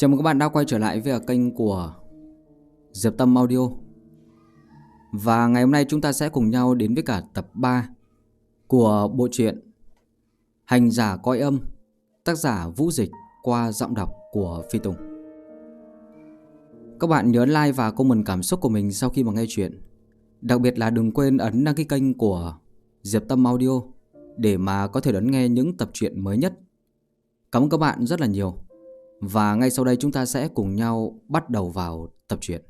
Chào mừng các bạn đã quay trở lại với kênh của Diệp Tâm Audio. Và ngày hôm nay chúng ta sẽ cùng nhau đến với cả tập 3 Của bộ truyện Hành giả coi âm, Tác giả Vũ Dịch qua giọng đọc của Phi Tùng. Các bạn nhớ like và comment cảm xúc của mình sau khi mà nghe chuyện. Đặc biệt là đừng quên ấn đăng ký kênh của Diệp Tâm Audio Để mà có thể đón nghe những tập truyện mới nhất. Cảm ơn các bạn rất là nhiều và ngay sau đây chúng ta sẽ cùng nhau bắt đầu vào tập truyện.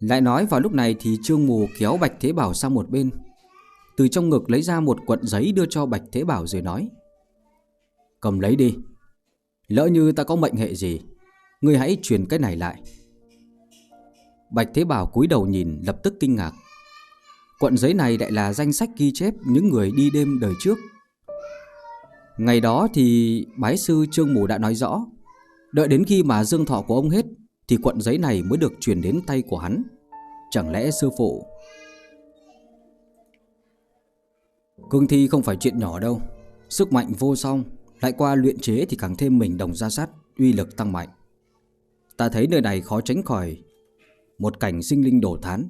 Lại nói vào lúc này thì Trương Mù kéo Bạch Thế Bảo sang một bên. Từ trong ngực lấy ra một cuộn giấy đưa cho Bạch Thế Bảo rồi nói, Cầm lấy đi. Lỡ như ta có mệnh hệ gì, Ngươi hãy truyền cái này lại. Bạch Thế Bảo cúi đầu nhìn, lập tức kinh ngạc. Cuộn giấy này lại là danh sách ghi chép những người đi đêm đời trước. Ngày đó thì bái sư Trương Mù đã nói rõ, Đợi đến khi mà dương thọ của ông hết thì cuộn giấy này mới được chuyển đến tay của hắn. Chẳng lẽ sư phụ Cương thi không phải chuyện nhỏ đâu. Sức mạnh vô song, Lại qua luyện chế thì càng thêm mình đồng ra sát, Uy lực tăng mạnh. Ta thấy nơi này khó tránh khỏi Một cảnh sinh linh đổ thán.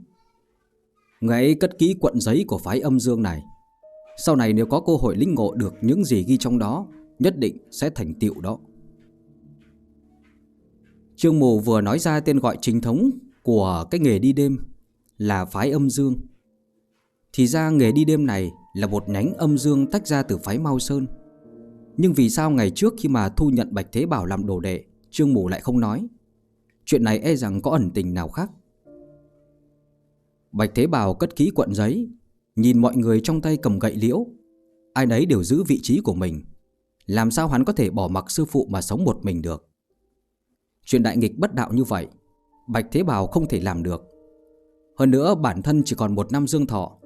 Người ấy cất kỹ cuộn giấy của phái âm dương này. Sau này nếu có cơ hội linh ngộ được những gì ghi trong đó, Nhất định sẽ thành tựu đó. Trương Mù vừa nói ra tên gọi chính thống của cái nghề đi đêm là phái âm dương. Thì ra nghề đi đêm này là một nhánh âm dương tách ra từ phái Mao Sơn. Nhưng vì sao ngày trước khi mà thu nhận Bạch Thế Bảo làm đồ đệ, Trương Mù lại không nói? Chuyện này e rằng có ẩn tình nào khác. Bạch Thế Bảo cất ký quận giấy, nhìn mọi người trong tay cầm gậy liễu. Ai nấy đều giữ vị trí của mình. Làm sao hắn có thể bỏ mặc sư phụ mà sống một mình được? Chuyện đại nghịch bất đạo như vậy, Bạch Thế Bảo không thể làm được. Hơn nữa, bản thân chỉ còn một năm dương thọ.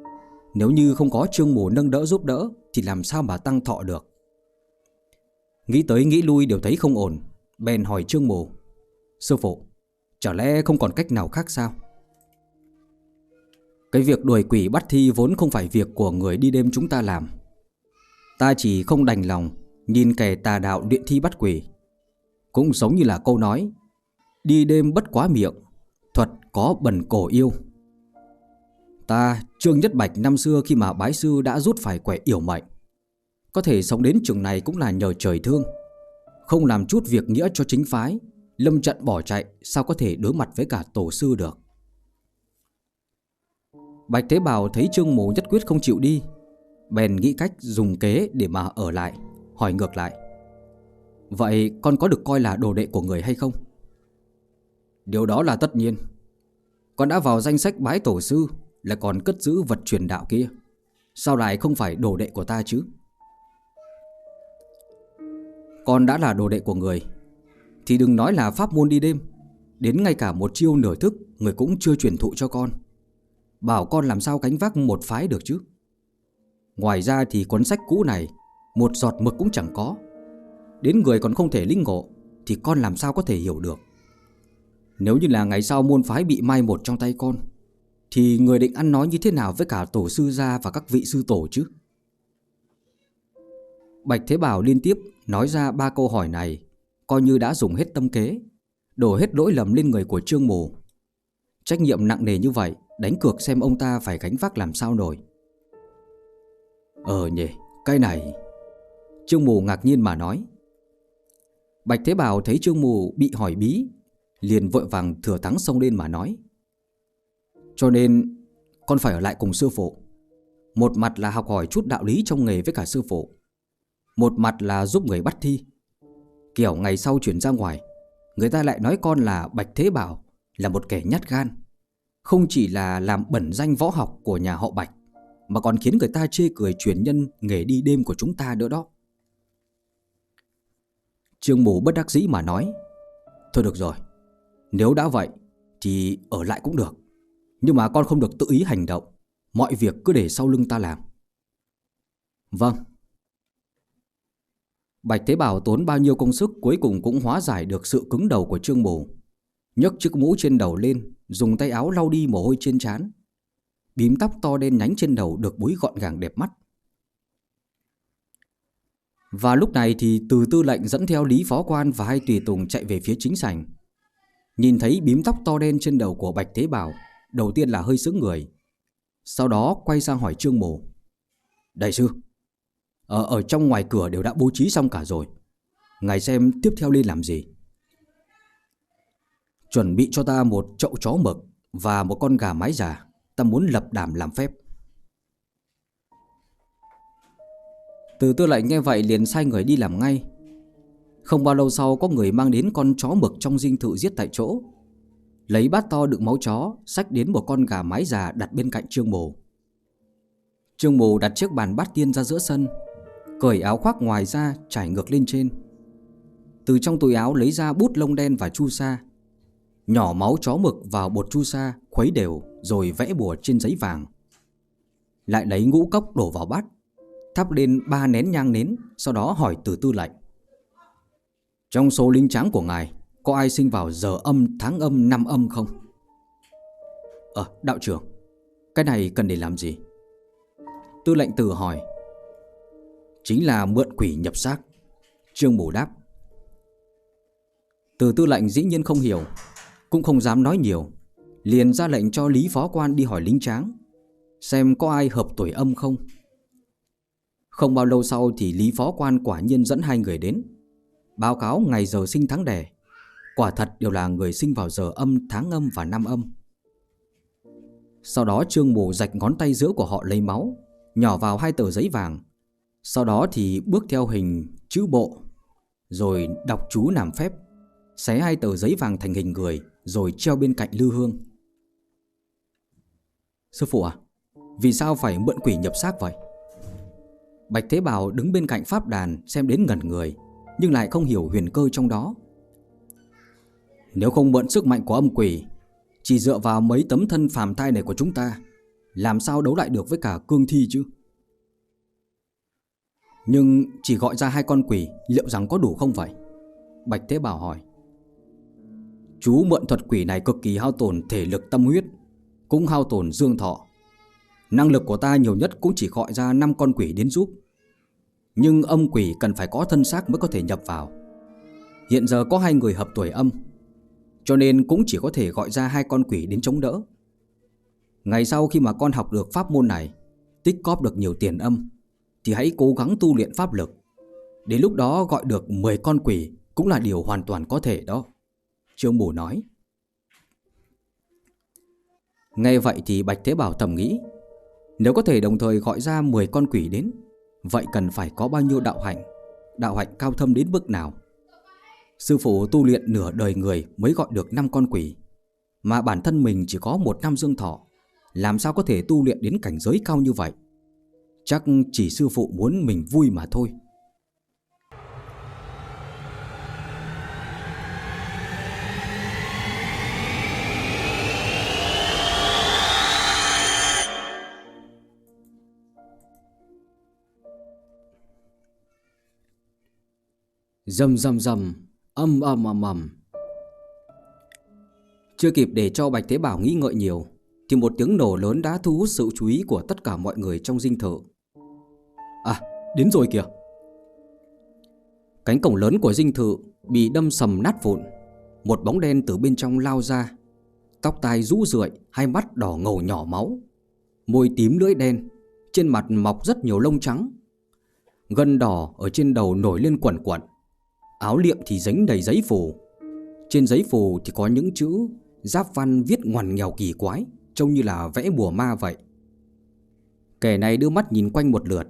Nếu như không có trương mù nâng đỡ giúp đỡ, Thì làm sao mà tăng thọ được? Nghĩ tới nghĩ lui đều thấy không ổn, Bèn hỏi trương mù. Sư phụ, Chả lẽ không còn cách nào khác sao? Cái việc đuổi quỷ bắt thi vốn không phải việc của người đi đêm chúng ta làm. Ta chỉ không đành lòng Nhìn kẻ tà đạo điện thi bắt quỷ cũng giống như là câu nói, Đi đêm bất quá miệng, Thuật có bẩn cổ yêu. Ta Trương Nhất Bạch năm xưa khi mà bái sư đã rút phải quẻ yểu mệnh, Có thể sống đến trường này cũng là nhờ trời thương, Không làm chút việc nghĩa cho chính phái, Lâm trận bỏ chạy Sao có thể đối mặt với cả tổ sư được. Bạch Thế Bảo thấy Trương Mù nhất quyết không chịu đi, Bèn nghĩ cách dùng kế để mà ở lại, Hỏi ngược lại. Vậy con có được coi là đồ đệ của người hay không? Điều đó là tất nhiên. Con đã vào danh sách bái tổ sư Là còn cất giữ vật truyền đạo kia. Sao lại không phải đồ đệ của ta chứ? Con đã là đồ đệ của người, Thì đừng nói là pháp môn đi đêm. Đến ngay cả một chiêu nửa thức, Người cũng chưa truyền thụ cho con. Bảo con làm sao cánh vác một phái được chứ? Ngoài ra thì cuốn sách cũ này, Một giọt mực cũng chẳng có. Đến người còn không thể linh ngộ, Thì con làm sao có thể hiểu được? Nếu như là ngày sau môn phái bị mai một trong tay con, Thì người định ăn nói như thế nào với cả tổ sư gia và các vị sư tổ chứ? Bạch Thế Bảo liên tiếp nói ra ba câu hỏi này, Coi như đã dùng hết tâm kế, Đổ hết lỗi lầm lên người của Trương Mù. Trách nhiệm nặng nề như vậy, Đánh cược xem ông ta phải gánh vác làm sao nổi. Ờ nhỉ, Cái này, Trương Mù ngạc nhiên mà nói Bạch Thế Bảo thấy Trương Mù bị hỏi bí, Liền vội vàng thừa thắng xông lên mà nói. Cho nên, con phải ở lại cùng sư phụ. Một mặt là học hỏi chút đạo lý trong nghề với cả sư phụ. Một mặt là giúp người bắt thi. Kiểu ngày sau chuyển ra ngoài, Người ta lại nói con là Bạch Thế Bảo Là một kẻ nhát gan. Không chỉ là làm bẩn danh võ học của nhà họ Bạch, Mà còn khiến người ta chê cười truyền nhân nghề đi đêm của chúng ta nữa đó. Trương Mù bất đắc dĩ mà nói Thôi được rồi Nếu đã vậy Thì ở lại cũng được Nhưng mà con không được tự ý hành động Mọi việc cứ để sau lưng ta làm Vâng Bạch Thế Bảo tốn bao nhiêu công sức cuối cùng cũng hóa giải được sự cứng đầu của Trương Mù. nhấc chiếc mũ trên đầu lên, dùng tay áo lau đi mồ hôi trên trán. Bím tóc to đen nhánh trên đầu được búi gọn gàng đẹp mắt. Và lúc này thì từ tư lệnh dẫn theo Lý Phó Quan và hai tùy tùng chạy về phía chính sảnh. Nhìn thấy bím tóc to đen trên đầu của Bạch Thế Bảo, đầu tiên là hơi sững người. Sau đó quay sang hỏi Trương Mù. Đại sư, ở, ở trong ngoài cửa đều đã bố trí xong cả rồi. Ngài xem tiếp theo lên làm gì? Chuẩn bị cho ta một chậu chó mực và một con gà mái già. Ta muốn lập đàm làm phép. Từ tư lệnh nghe vậy liền sai người đi làm ngay. Không bao lâu sau có người mang đến con chó mực trong dinh thự giết tại chỗ. Lấy bát to đựng máu chó, Xách đến một con gà mái già đặt bên cạnh trương mồ. Trương mồ đặt chiếc bàn bát tiên ra giữa sân, Cởi áo khoác ngoài ra, trải ngược lên trên. Từ trong túi áo lấy ra bút lông đen và chu sa. Nhỏ máu chó mực vào bột chu sa, Khuấy đều, rồi vẽ bùa trên giấy vàng. Lại lấy ngũ cốc đổ vào bát thắp lên ba nén nhang nến, sau đó hỏi từ tư lệnh. Trong số linh tráng của ngài, có ai sinh vào giờ âm, tháng âm, năm âm không? Ờ, đạo trưởng, cái này cần để làm gì? Tư lệnh từ hỏi. Chính là mượn quỷ nhập xác. Trương Bổ đáp. Từ tư lệnh dĩ nhiên không hiểu, cũng không dám nói nhiều, liền ra lệnh cho Lý Phó Quan đi hỏi lính tráng, xem có ai hợp tuổi âm không. Không bao lâu sau thì Lý Phó Quan quả nhiên dẫn hai người đến. Báo cáo ngày giờ sinh tháng đẻ. Quả thật đều là người sinh vào giờ âm, tháng âm và năm âm. Sau đó Trương Mù rạch ngón tay giữa của họ lấy máu Nhỏ vào hai tờ giấy vàng. Sau đó thì bước theo hình chữ bộ Rồi đọc chú làm phép Xé hai tờ giấy vàng thành hình người Rồi treo bên cạnh lư hương. Sư phụ à Vì sao phải mượn quỷ nhập xác vậy? Bạch Thế Bảo đứng bên cạnh pháp đàn xem đến ngẩn người, Nhưng lại không hiểu huyền cơ trong đó. Nếu không mượn sức mạnh của âm quỷ, Chỉ dựa vào mấy tấm thân phàm thai này của chúng ta, Làm sao đấu lại được với cả cương thi chứ? Nhưng chỉ gọi ra hai con quỷ, Liệu rằng có đủ không vậy? Bạch Thế Bảo hỏi. Chú mượn thuật quỷ này cực kỳ hao tổn thể lực tâm huyết, Cũng hao tổn dương thọ. Năng lực của ta nhiều nhất cũng chỉ gọi ra 5 con quỷ đến giúp. Nhưng âm quỷ cần phải có thân xác mới có thể nhập vào. Hiện giờ có hai người hợp tuổi âm, Cho nên cũng chỉ có thể gọi ra hai con quỷ đến chống đỡ. Ngày sau khi mà con học được pháp môn này, Tích cóp được nhiều tiền âm, Thì hãy cố gắng tu luyện pháp lực. Đến lúc đó gọi được 10 con quỷ Cũng là điều hoàn toàn có thể đó. Trương Bù nói. Nghe vậy thì Bạch Thế Bảo thầm nghĩ nếu có thể đồng thời gọi ra 10 con quỷ đến, Vậy cần phải có bao nhiêu đạo hạnh? Đạo hạnh cao thâm đến mức nào? Sư phụ tu luyện nửa đời người Mới gọi được 5 con quỷ, Mà bản thân mình chỉ có một năm dương thọ, Làm sao có thể tu luyện đến cảnh giới cao như vậy? Chắc chỉ sư phụ muốn mình vui mà thôi. Rầm rầm rầm, âm âm âm âm. Chưa kịp để cho Bạch Thế Bảo nghĩ ngợi nhiều, thì một tiếng nổ lớn đã thu hút sự chú ý của tất cả mọi người trong dinh thự. À, đến rồi kìa. Cánh cổng lớn của dinh thự bị đâm sầm nát vụn. Một bóng đen từ bên trong lao ra. Tóc tai rũ rượi, hai mắt đỏ ngầu nhỏ máu. Môi tím lưỡi đen, trên mặt mọc rất nhiều lông trắng. Gân đỏ ở trên đầu nổi lên quẩn quẩn. Áo liệm thì dính đầy giấy phù. Trên giấy phù thì có những chữ Giáp văn viết ngoằn nghèo kỳ quái, Trông như là vẽ bùa ma vậy. Kẻ này đưa mắt nhìn quanh một lượt,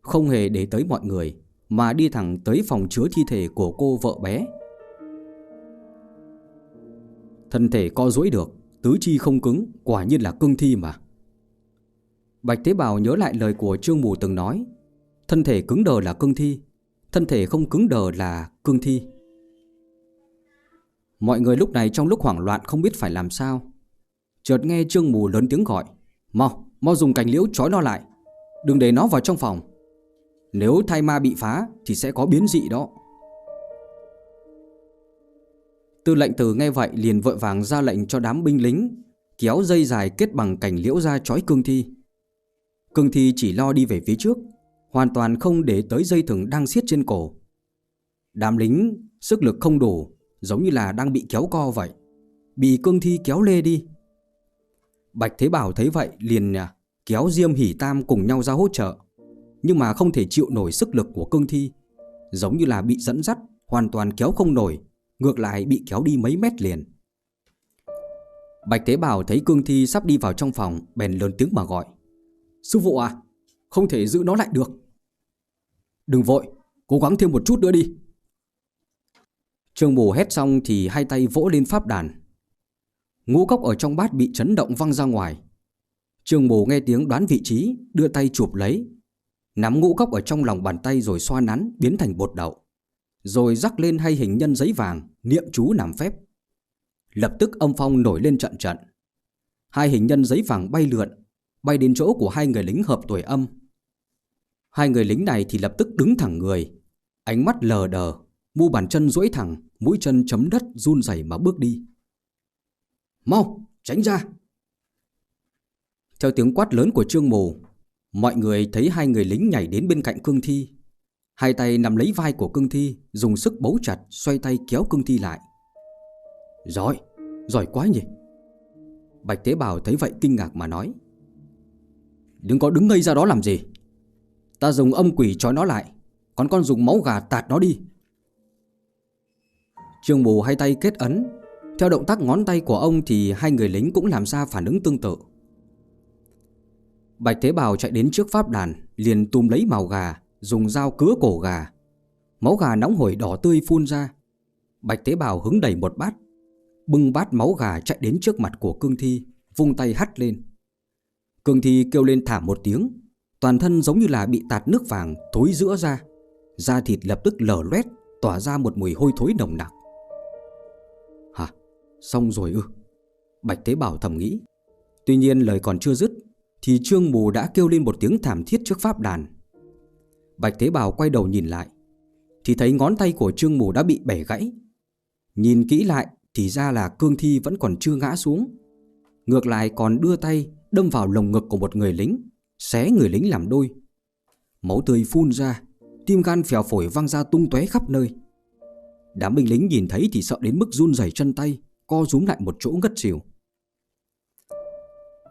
Không hề để tới mọi người, Mà đi thẳng tới phòng chứa thi thể của cô vợ bé. Thân thể co duỗi được, Tứ chi không cứng, Quả nhiên là cương thi mà. Bạch Thế bào nhớ lại lời của Trương Mù từng nói, Thân thể cứng đờ là cương thi Thân thể không cứng đờ là cương thi. Mọi người lúc này trong lúc hoảng loạn không biết phải làm sao, Chợt nghe Trương Mù lớn tiếng gọi, Mau Mau dùng cành liễu trói nó lại, Đừng để nó vào trong phòng. Nếu thai ma bị phá Thì sẽ có biến dị đó. Tư lệnh tử nghe vậy liền vội vàng ra lệnh cho đám binh lính Kéo dây dài kết bằng cành liễu ra trói cương thi. Cương thi chỉ lo đi về phía trước Hoàn toàn không để tới dây thừng đang siết trên cổ. Đám lính, sức lực không đủ, Giống như là đang bị kéo co vậy, Bị cương thi kéo lê đi. Bạch Thế Bảo thấy vậy liền à, kéo Diêm Hỷ Tam cùng nhau ra hỗ trợ, Nhưng mà không thể chịu nổi sức lực của cương thi, Giống như là bị dẫn dắt, Hoàn toàn kéo không nổi, Ngược lại bị kéo đi mấy mét liền. Bạch Thế Bảo thấy cương thi sắp đi vào trong phòng, Bèn lớn tiếng mà gọi, Sư phụ à không thể giữ nó lại được. Đừng vội, Cố gắng thêm một chút nữa đi. Trương Bù hét xong thì hai tay vỗ lên pháp đàn. Ngũ cốc ở trong bát bị chấn động văng ra ngoài. Trương Bù nghe tiếng đoán vị trí, Đưa tay chụp lấy. Nắm ngũ cốc ở trong lòng bàn tay rồi xoa nắn, Biến thành bột đậu. Rồi rắc lên hai hình nhân giấy vàng, Niệm chú làm phép. Lập tức âm phong nổi lên trận trận. Hai hình nhân giấy vàng bay lượn Bay đến chỗ của hai người lính hợp tuổi âm. Hai người lính này thì lập tức đứng thẳng người Ánh mắt lờ đờ Mu bàn chân duỗi thẳng Mũi chân chấm đất run rẩy mà bước đi. Mau tránh ra! Theo tiếng quát lớn của trương mù Mọi người thấy hai người lính nhảy đến bên cạnh cương thi. Hai tay nắm lấy vai của cương thi Dùng sức bấu chặt Xoay tay kéo cương thi lại. Giỏi, giỏi quá nhỉ! Bạch Tế Bào thấy vậy kinh ngạc mà nói. Đừng có đứng ngây ra đó làm gì. Ta dùng âm quỷ trói nó lại, Còn con dùng máu gà tạt nó đi. Trương Bù hai tay kết ấn. Theo động tác ngón tay của ông Thì hai người lính cũng làm ra phản ứng tương tự. Bạch Thế Bào chạy đến trước pháp đàn, Liền tùm lấy màu gà, Dùng dao cứa cổ gà. Máu gà nóng hổi đỏ tươi phun ra. Bạch Thế Bào hứng đầy một bát, Bưng bát máu gà chạy đến trước mặt của cương thi, Vung tay hắt lên. Cương thi kêu lên thảm một tiếng Toàn thân giống như là bị tạt nước vàng Thối giữa ra Da thịt lập tức lở loét Tỏa ra một mùi hôi thối nồng nặc Hả? Xong rồi ư? Bạch Tế Bảo thầm nghĩ. Tuy nhiên lời còn chưa dứt, thì Trương Mù đã kêu lên một tiếng thảm thiết trước pháp đàn. Bạch Thế Bảo quay đầu nhìn lại, thì thấy ngón tay của Trương Mù đã bị bẻ gãy. Nhìn kỹ lại thì ra là cương thi vẫn còn chưa ngã xuống. Ngược lại còn đưa tay đâm vào lồng ngực của một người lính, xé người lính làm đôi. Máu tươi phun ra, tim gan phèo phổi văng ra tung tóe khắp nơi. Đám binh lính nhìn thấy thì sợ đến mức run rẩy chân tay Co rúm lại một chỗ ngất xỉu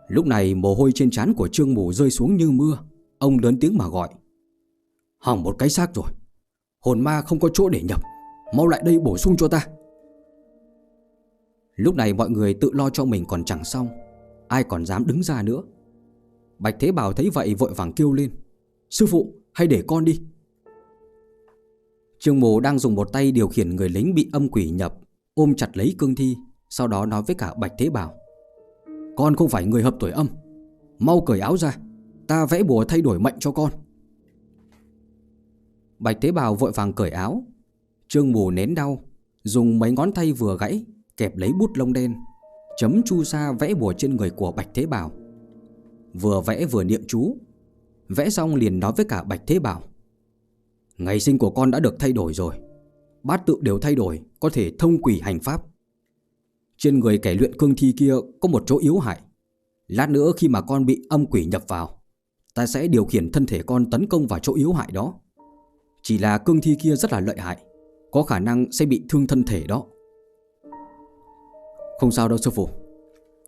Lúc này mồ hôi trên trán của Trương Mù rơi xuống như mưa Ông lớn tiếng mà gọi Hỏng một cái xác rồi Hồn ma không có chỗ để nhập Mau lại đây bổ sung cho ta Lúc này mọi người tự lo cho mình còn chẳng xong Ai còn dám đứng ra nữa? Bạch Thế Bảo thấy vậy vội vàng kêu lên. Sư phụ hay để con đi. Trương Mù đang dùng một tay điều khiển người lính bị âm quỷ nhập, Ôm chặt lấy cương thi, Sau đó nói với cả Bạch Thế Bảo. Con không phải người hợp tuổi âm. Mau cởi áo ra, Ta vẽ bùa thay đổi mệnh cho con. Bạch Thế Bảo vội vàng cởi áo. Trương Mù nén đau, Dùng mấy ngón tay vừa gãy, Kẹp lấy bút lông đen Chấm chu sa vẽ bùa trên người của Bạch Thế Bảo. Vừa vẽ vừa niệm chú, Vẽ xong liền nói với cả Bạch Thế Bảo, Ngày sinh của con đã được thay đổi rồi, Bát tự đều thay đổi, Có thể thông quỷ hành pháp. Trên người kẻ luyện cương thi kia Có một chỗ yếu hại, Lát nữa khi mà con bị âm quỷ nhập vào, Ta sẽ điều khiển thân thể con tấn công vào chỗ yếu hại đó. Chỉ là cương thi kia rất là lợi hại, Có khả năng sẽ bị thương thân thể đó. Không sao đâu sư phụ.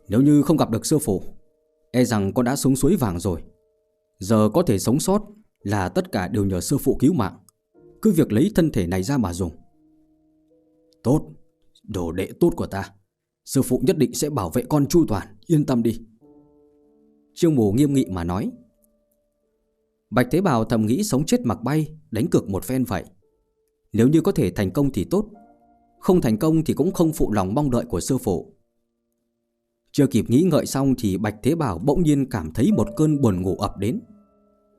Nếu như không gặp được sư phụ E rằng con đã xuống suối vàng rồi. Giờ có thể sống sót là tất cả đều nhờ sư phụ cứu mạng. Cứ việc lấy thân thể này ra mà dùng. Tốt, Đồ đệ tốt của ta. Sư phụ nhất định sẽ bảo vệ con chu toàn, Yên tâm đi. Trương mù nghiêm nghị mà nói. Bạch Thế Bảo thầm nghĩ sống chết mặc bay, Đánh cược một phen vậy. Nếu như có thể thành công thì tốt không thành công thì cũng không phụ lòng mong đợi của sư phụ. Chưa kịp nghĩ ngợi xong Thì Bạch Thế Bảo bỗng nhiên cảm thấy một cơn buồn ngủ ập đến.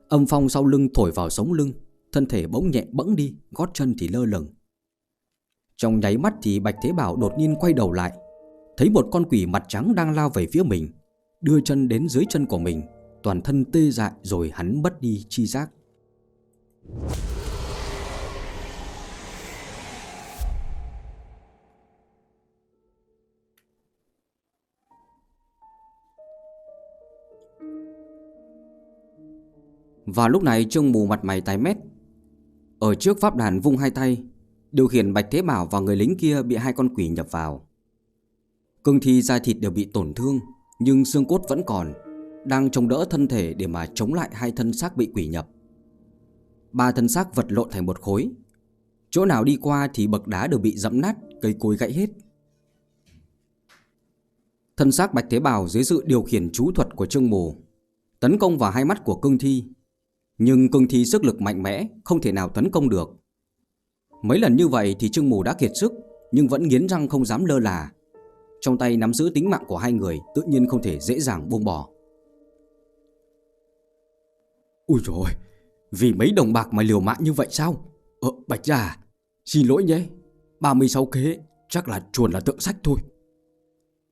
Âm phong sau lưng thổi vào sống lưng, Thân thể bỗng nhẹ bẫng đi, Gót chân thì lơ lửng. Trong nháy mắt thì Bạch Thế Bảo đột nhiên quay đầu lại, Thấy một con quỷ mặt trắng đang lao về phía mình, Đưa chân đến dưới chân của mình, toàn thân tê dại rồi hắn mất đi chi giác. Và lúc này Trương Mù mặt mày tái mét. Ở trước pháp đàn vung hai tay, Điều khiển Bạch Thế Bảo và người lính kia bị hai con quỷ nhập vào. Cương thi da thịt đều bị tổn thương, Nhưng xương cốt vẫn còn, Đang chống đỡ thân thể để mà chống lại hai thân xác bị quỷ nhập. Ba thân xác vật lộn thành một khối. Chỗ nào đi qua thì bậc đá đều bị dẫm nát, Cây cối gãy hết. Thân xác Bạch Thế Bảo dưới sự điều khiển chú thuật của Trương Mù, Tấn công vào hai mắt của cương thi nhưng cương thi sức lực mạnh mẽ Không thể nào tấn công được. Mấy lần như vậy thì Trương Mù đã kiệt sức Nhưng vẫn nghiến răng không dám lơ là. Trong tay nắm giữ tính mạng của hai người Tự nhiên không thể dễ dàng buông bỏ. Ui rồi Vì mấy đồng bạc mà liều mạng như vậy sao? Ờ Bạch Gia Xin lỗi nhé. 36 kế Chắc là chuồn là tượng sách thôi.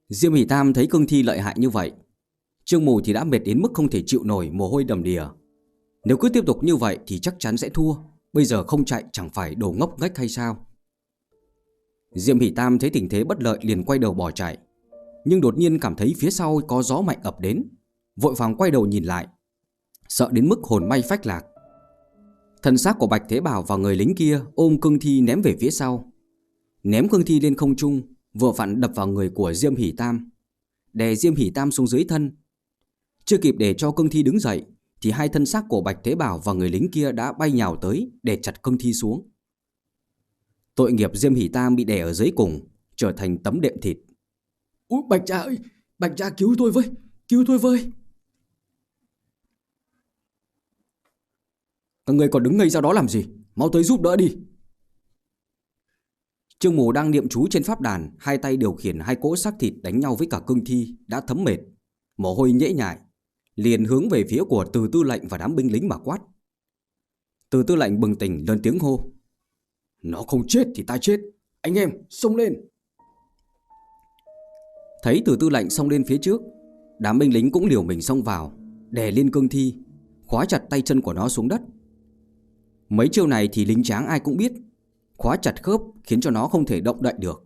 Diêm Hỷ Tam thấy cương thi lợi hại như vậy Trương Mù thì đã mệt đến mức không thể chịu nổi mồ hôi đầm đìa nếu cứ tiếp tục như vậy thì chắc chắn sẽ thua. Bây giờ không chạy, chẳng phải đồ ngốc ngách hay sao? Diệm Hỷ Tam thấy tình thế bất lợi liền quay đầu bỏ chạy. Nhưng đột nhiên cảm thấy phía sau có gió mạnh ập đến. Vội vàng quay đầu nhìn lại. Sợ đến mức hồn may phách lạc. Thần xác của Bạch Thế Bảo và người lính kia ôm cương thi ném về phía sau. Ném cương thi lên không trung, Vừa vặn đập vào người của Diêm Hỷ Tam. Đè Diêm Hỷ Tam xuống dưới thân. Chưa kịp để cho cương thi đứng dậy thì hai thân xác của Bạch Thế Bảo và người lính kia đã bay nhào tới để chặt cương thi xuống. Tội nghiệp Diêm Hỷ Tam bị đè ở dưới cùng, trở thành tấm đệm thịt. Úi Bạch Cha ơi, Bạch Cha cứu tôi với, cứu tôi với. Các người còn đứng ngây ra đó làm gì, mau tới giúp đỡ đi. Trương Mù đang niệm chú trên pháp đàn, hai tay điều khiển hai cỗ xác thịt đánh nhau với cả cương thi, đã thấm mệt, mồ hôi nhễ nhại, liền hướng về phía của từ tư lệnh và đám binh lính mà quát. Từ tư lệnh bừng tỉnh lớn tiếng hô. Nó không chết thì ta chết, anh em xông lên. Thấy từ tư lệnh xông lên phía trước, đám binh lính cũng liều mình xông vào, đè lên cương thi, khóa chặt tay chân của nó xuống đất. Mấy chiêu này thì lính tráng ai cũng biết, khóa chặt khớp khiến cho nó không thể động đậy được.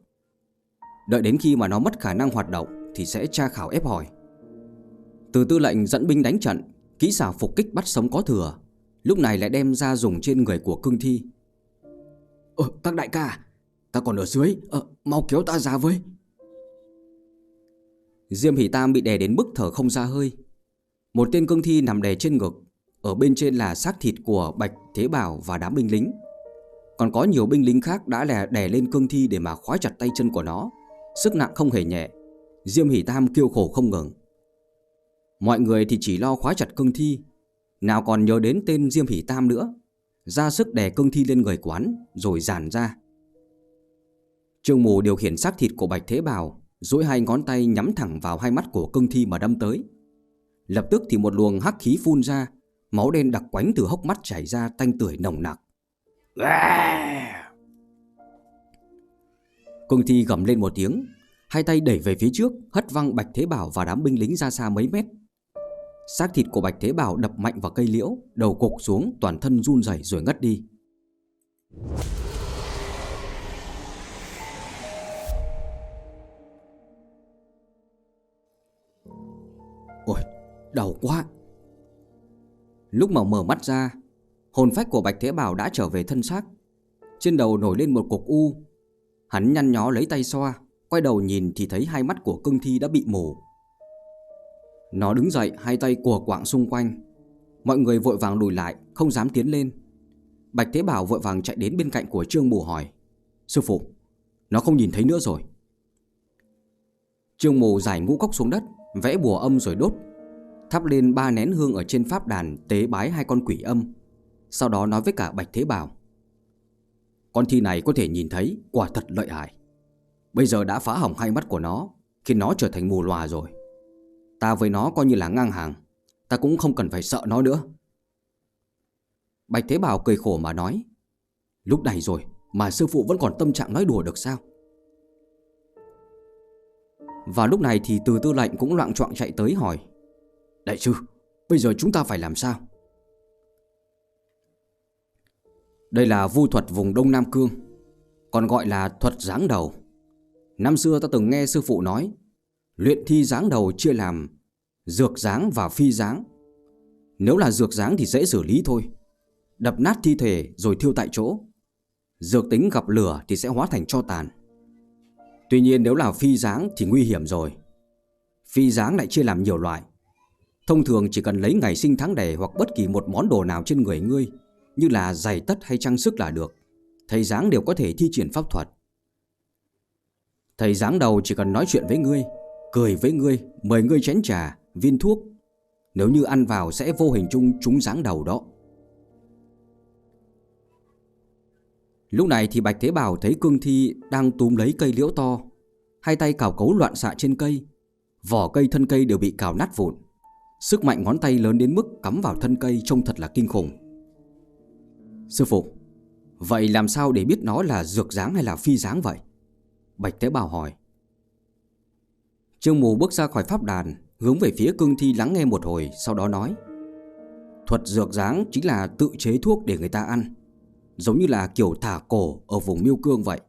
Đợi đến khi mà nó mất khả năng hoạt động thì sẽ tra khảo ép hỏi. Từ tư lệnh dẫn binh đánh trận Kỹ xảo phục kích bắt sống có thừa. Lúc này lại đem ra dùng trên người của cương thi. Ờ các đại ca Ta còn ở dưới Ờ mau kéo ta ra với. Diêm Hỷ Tam bị đè đến bức thở không ra hơi. Một tên cương thi nằm đè trên ngực Ở bên trên là xác thịt của Bạch Thế Bảo và đám binh lính. Còn có nhiều binh lính khác đã lè đè lên cương thi để mà khóa chặt tay chân của nó. Sức nặng không hề nhẹ. Diêm Hỷ Tam kêu khổ không ngừng Mọi người thì chỉ lo khóa chặt cương thi. Nào còn nhớ đến tên Diêm Hỷ Tam nữa. Ra sức đè cương thi lên người quán, Rồi giàn ra. Trương mù điều khiển xác thịt của Bạch Thế Bảo, duỗi hai ngón tay nhắm thẳng vào hai mắt của cương thi mà đâm tới. Lập tức thì một luồng hắc khí phun ra, Máu đen đặc quánh từ hốc mắt chảy ra tanh tưởi nồng nặc. Cương thi gầm lên một tiếng, Hai tay đẩy về phía trước, Hất văng Bạch Thế Bảo và đám binh lính ra xa mấy mét. Xác thịt của Bạch Thế Bảo đập mạnh vào cây liễu, Đầu cục xuống, toàn thân run rẩy rồi ngất đi. Ôi, đau quá. Lúc mà mở mắt ra, Hồn phách của Bạch Thế Bảo đã trở về thân xác. Trên đầu nổi lên một cục u. Hắn nhăn nhó lấy tay xoa, Quay đầu nhìn thì thấy hai mắt của cưng thi đã bị mù nó đứng dậy, hai tay của quạng xung quanh. Mọi người vội vàng lùi lại, Không dám tiến lên. Bạch Thế Bảo vội vàng chạy đến bên cạnh của Trương Mù hỏi, Sư phụ, Nó không nhìn thấy nữa rồi. Trương Mù giải ngũ cốc xuống đất, Vẽ bùa âm rồi đốt, Thắp lên ba nén hương ở trên pháp đàn Tế bái hai con quỷ âm. Sau đó nói với cả Bạch Thế Bảo, Con thi này có thể nhìn thấy, Quả thật lợi hại. Bây giờ đã phá hỏng hai mắt của nó Khi nó trở thành mù lòa rồi. Ta với nó coi như là ngang hàng. Ta cũng không cần phải sợ nó nữa. Bạch Thế Bảo cười khổ mà nói, Lúc này rồi Mà sư phụ vẫn còn tâm trạng nói đùa được sao? Và lúc này thì từ tư lệnh cũng loạn trọng chạy tới hỏi, Đại sư, Bây giờ chúng ta phải làm sao? Đây là vu thuật vùng Đông Nam Cương, Còn gọi là thuật giáng đầu. Năm xưa ta từng nghe sư phụ nói Luyện thi giáng đầu chia làm Dược giáng và phi giáng Nếu là dược giáng thì dễ xử lý thôi. Đập nát thi thể rồi thiêu tại chỗ. Dược tính gặp lửa thì sẽ hóa thành cho tàn. Tuy nhiên nếu là phi giáng thì nguy hiểm rồi. Phi giáng lại chia làm nhiều loại. Thông thường chỉ cần lấy ngày sinh tháng đẻ hoặc bất kỳ một món đồ nào trên người ngươi, Như là giày tất hay trang sức là được. Thầy giáng đều có thể thi triển pháp thuật. Thầy giáng đầu chỉ cần nói chuyện với ngươi Cười với ngươi Mời ngươi chén trà, viên thuốc. Nếu như ăn vào sẽ vô hình chung trúng dáng đầu đó. Lúc này thì Bạch Thế Bảo thấy cương thi đang túm lấy cây liễu to. Hai tay cào cấu loạn xạ trên cây Vỏ cây thân cây đều bị cào nát vụn. Sức mạnh ngón tay lớn đến mức cắm vào thân cây trông thật là kinh khủng. Sư phụ Vậy làm sao để biết nó là dược dáng hay là phi dáng vậy? Bạch Tế Bảo hỏi. Trương Mù bước ra khỏi pháp đàn Hướng về phía cương thi lắng nghe một hồi Sau đó nói Thuật dược dáng chính là tự chế thuốc để người ta ăn Giống như là kiểu thả cổ ở vùng miêu cương vậy.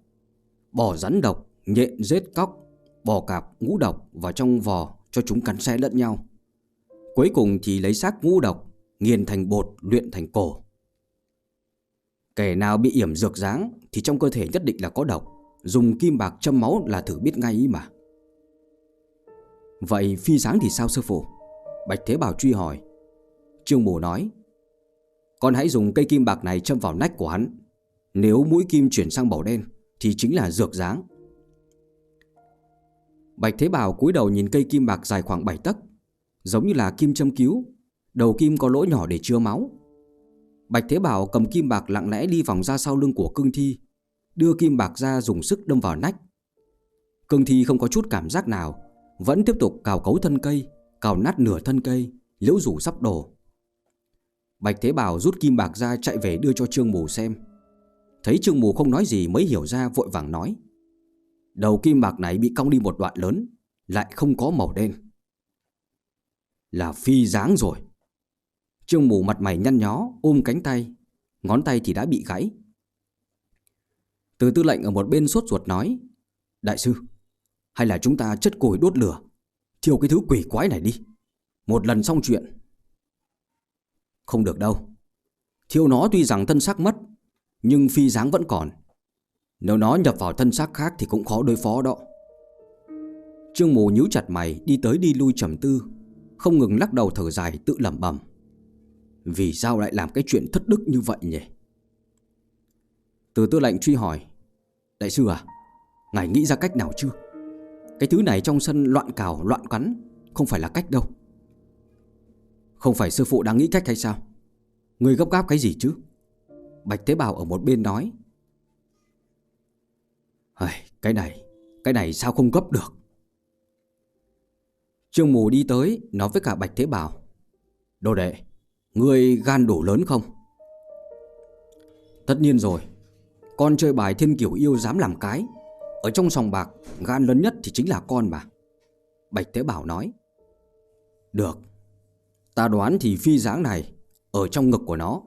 Bỏ rắn độc, nhện rết cóc Bò cạp, ngũ độc vào trong vò cho chúng cắn xé lẫn nhau. Cuối cùng thì lấy xác ngũ độc Nghiền thành bột luyện thành cổ. Kẻ nào bị yểm dược dáng Thì trong cơ thể nhất định là có độc Dùng kim bạc châm máu là thử biết ngay ý mà. Vậy phi dáng thì sao, sư phụ? Bạch Thế Bảo truy hỏi. Trương bồ nói, Con hãy dùng cây kim bạc này châm vào nách của hắn. Nếu mũi kim chuyển sang màu đen Thì chính là dược dáng. Bạch Thế Bảo cúi đầu nhìn cây kim bạc dài khoảng 7 tấc, Giống như là kim châm cứu. Đầu kim có lỗ nhỏ để chứa máu. Bạch Thế Bảo cầm kim bạc lặng lẽ đi vòng ra sau lưng của cương thi, Đưa kim bạc ra dùng sức đâm vào nách. Cương thi không có chút cảm giác nào vẫn tiếp tục cào cấu thân cây, Cào nát nửa thân cây, Liễu rủ sắp đổ. Bạch Thế Bảo rút kim bạc ra chạy về đưa cho Trương Mù xem. Thấy Trương Mù không nói gì mới hiểu ra vội vàng nói, Đầu kim bạc này bị cong đi một đoạn lớn, Lại không có màu đen. Là phi dáng rồi. Trương mù mặt mày nhăn nhó, Ôm cánh tay, Ngón tay thì đã bị gãy. Từ tư lệnh ở một bên sốt ruột nói, Đại sư hay là chúng ta chất củi đốt lửa? Thiêu cái thứ quỷ quái này đi. Một lần xong chuyện. Không được đâu. Thiêu nó tuy rằng thân xác mất, Nhưng phi dáng vẫn còn. Nếu nó nhập vào thân xác khác thì cũng khó đối phó đó. Trương mù nhíu chặt mày, Đi tới đi lui trầm tư, Không ngừng lắc đầu thở dài, tự lẩm bẩm. Vì sao lại làm cái chuyện thất đức như vậy nhỉ? Từ tư lệnh truy hỏi, Đại sư à Ngài nghĩ ra cách nào chưa? Cái thứ này trong sân loạn cào loạn cắn Không phải là cách đâu. Không phải sư phụ đang nghĩ cách hay sao? Người gấp gáp cái gì chứ? Bạch Tế Bào ở một bên nói. Cái này, cái này sao không gấp được? Trương Mù đi tới Nói với cả Bạch tế bào. Đồ đệ người gan đủ lớn không? Tất nhiên rồi Con chơi bài thiên kiểu yêu dám làm cái. Ở trong sòng bạc Gan lớn nhất thì chính là con mà. Bạch tế Bảo nói, Được, Ta đoán thì phi dáng này Ở trong ngực của nó.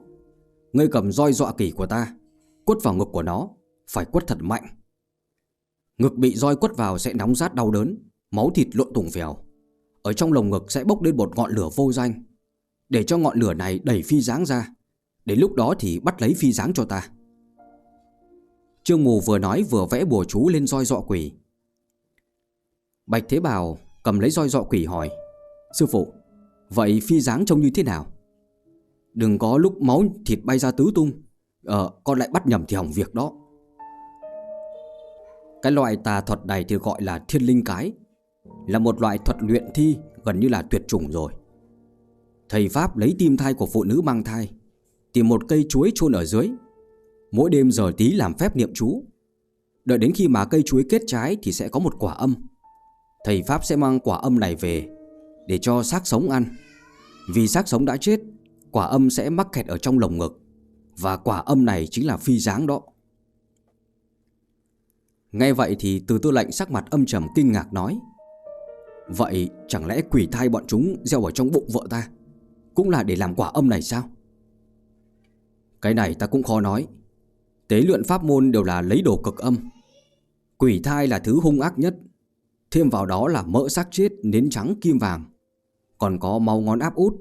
Ngươi cầm roi dọa kỷ của ta, Quất vào ngực của nó, Phải quất thật mạnh. Ngực bị roi quất vào sẽ nóng rát đau đớn, Máu thịt lộn tùng phèo. Ở trong lồng ngực sẽ bốc lên một ngọn lửa vô danh. Để cho ngọn lửa này đẩy phi dáng ra, Đến lúc đó thì bắt lấy phi dáng cho ta. Trương Mù vừa nói vừa vẽ bùa chú lên roi dọ quỷ. Bạch Thế Bảo cầm lấy roi dọ quỷ hỏi, Sư phụ, Vậy phi dáng trông như thế nào? Đừng có lúc máu thịt bay ra tứ tung Ờ con lại bắt nhầm thì hỏng việc đó. Cái loại tà thuật này thì gọi là thiên linh cái, Là một loại thuật luyện thi gần như là tuyệt chủng rồi. Thầy Pháp lấy tim thai của phụ nữ mang thai, Tìm một cây chuối chôn ở dưới Mỗi đêm giờ tí làm phép niệm chú. Đợi đến khi mà cây chuối kết trái thì sẽ có một quả âm. Thầy Pháp sẽ mang quả âm này về Để cho xác sống ăn. Vì xác sống đã chết, Quả âm sẽ mắc kẹt ở trong lồng ngực. Và quả âm này chính là phi dáng đó. Nghe vậy thì từ tư lệnh sắc mặt âm trầm kinh ngạc nói, Vậy chẳng lẽ quỷ thai bọn chúng gieo ở trong bụng vợ ta? Cũng là để làm quả âm này sao? Cái này ta cũng khó nói. Tế luyện pháp môn đều là lấy đồ cực âm. Quỷ thai là thứ hung ác nhất. Thêm vào đó là mỡ xác chết, nến trắng, kim vàng. Còn có máu ngón áp út.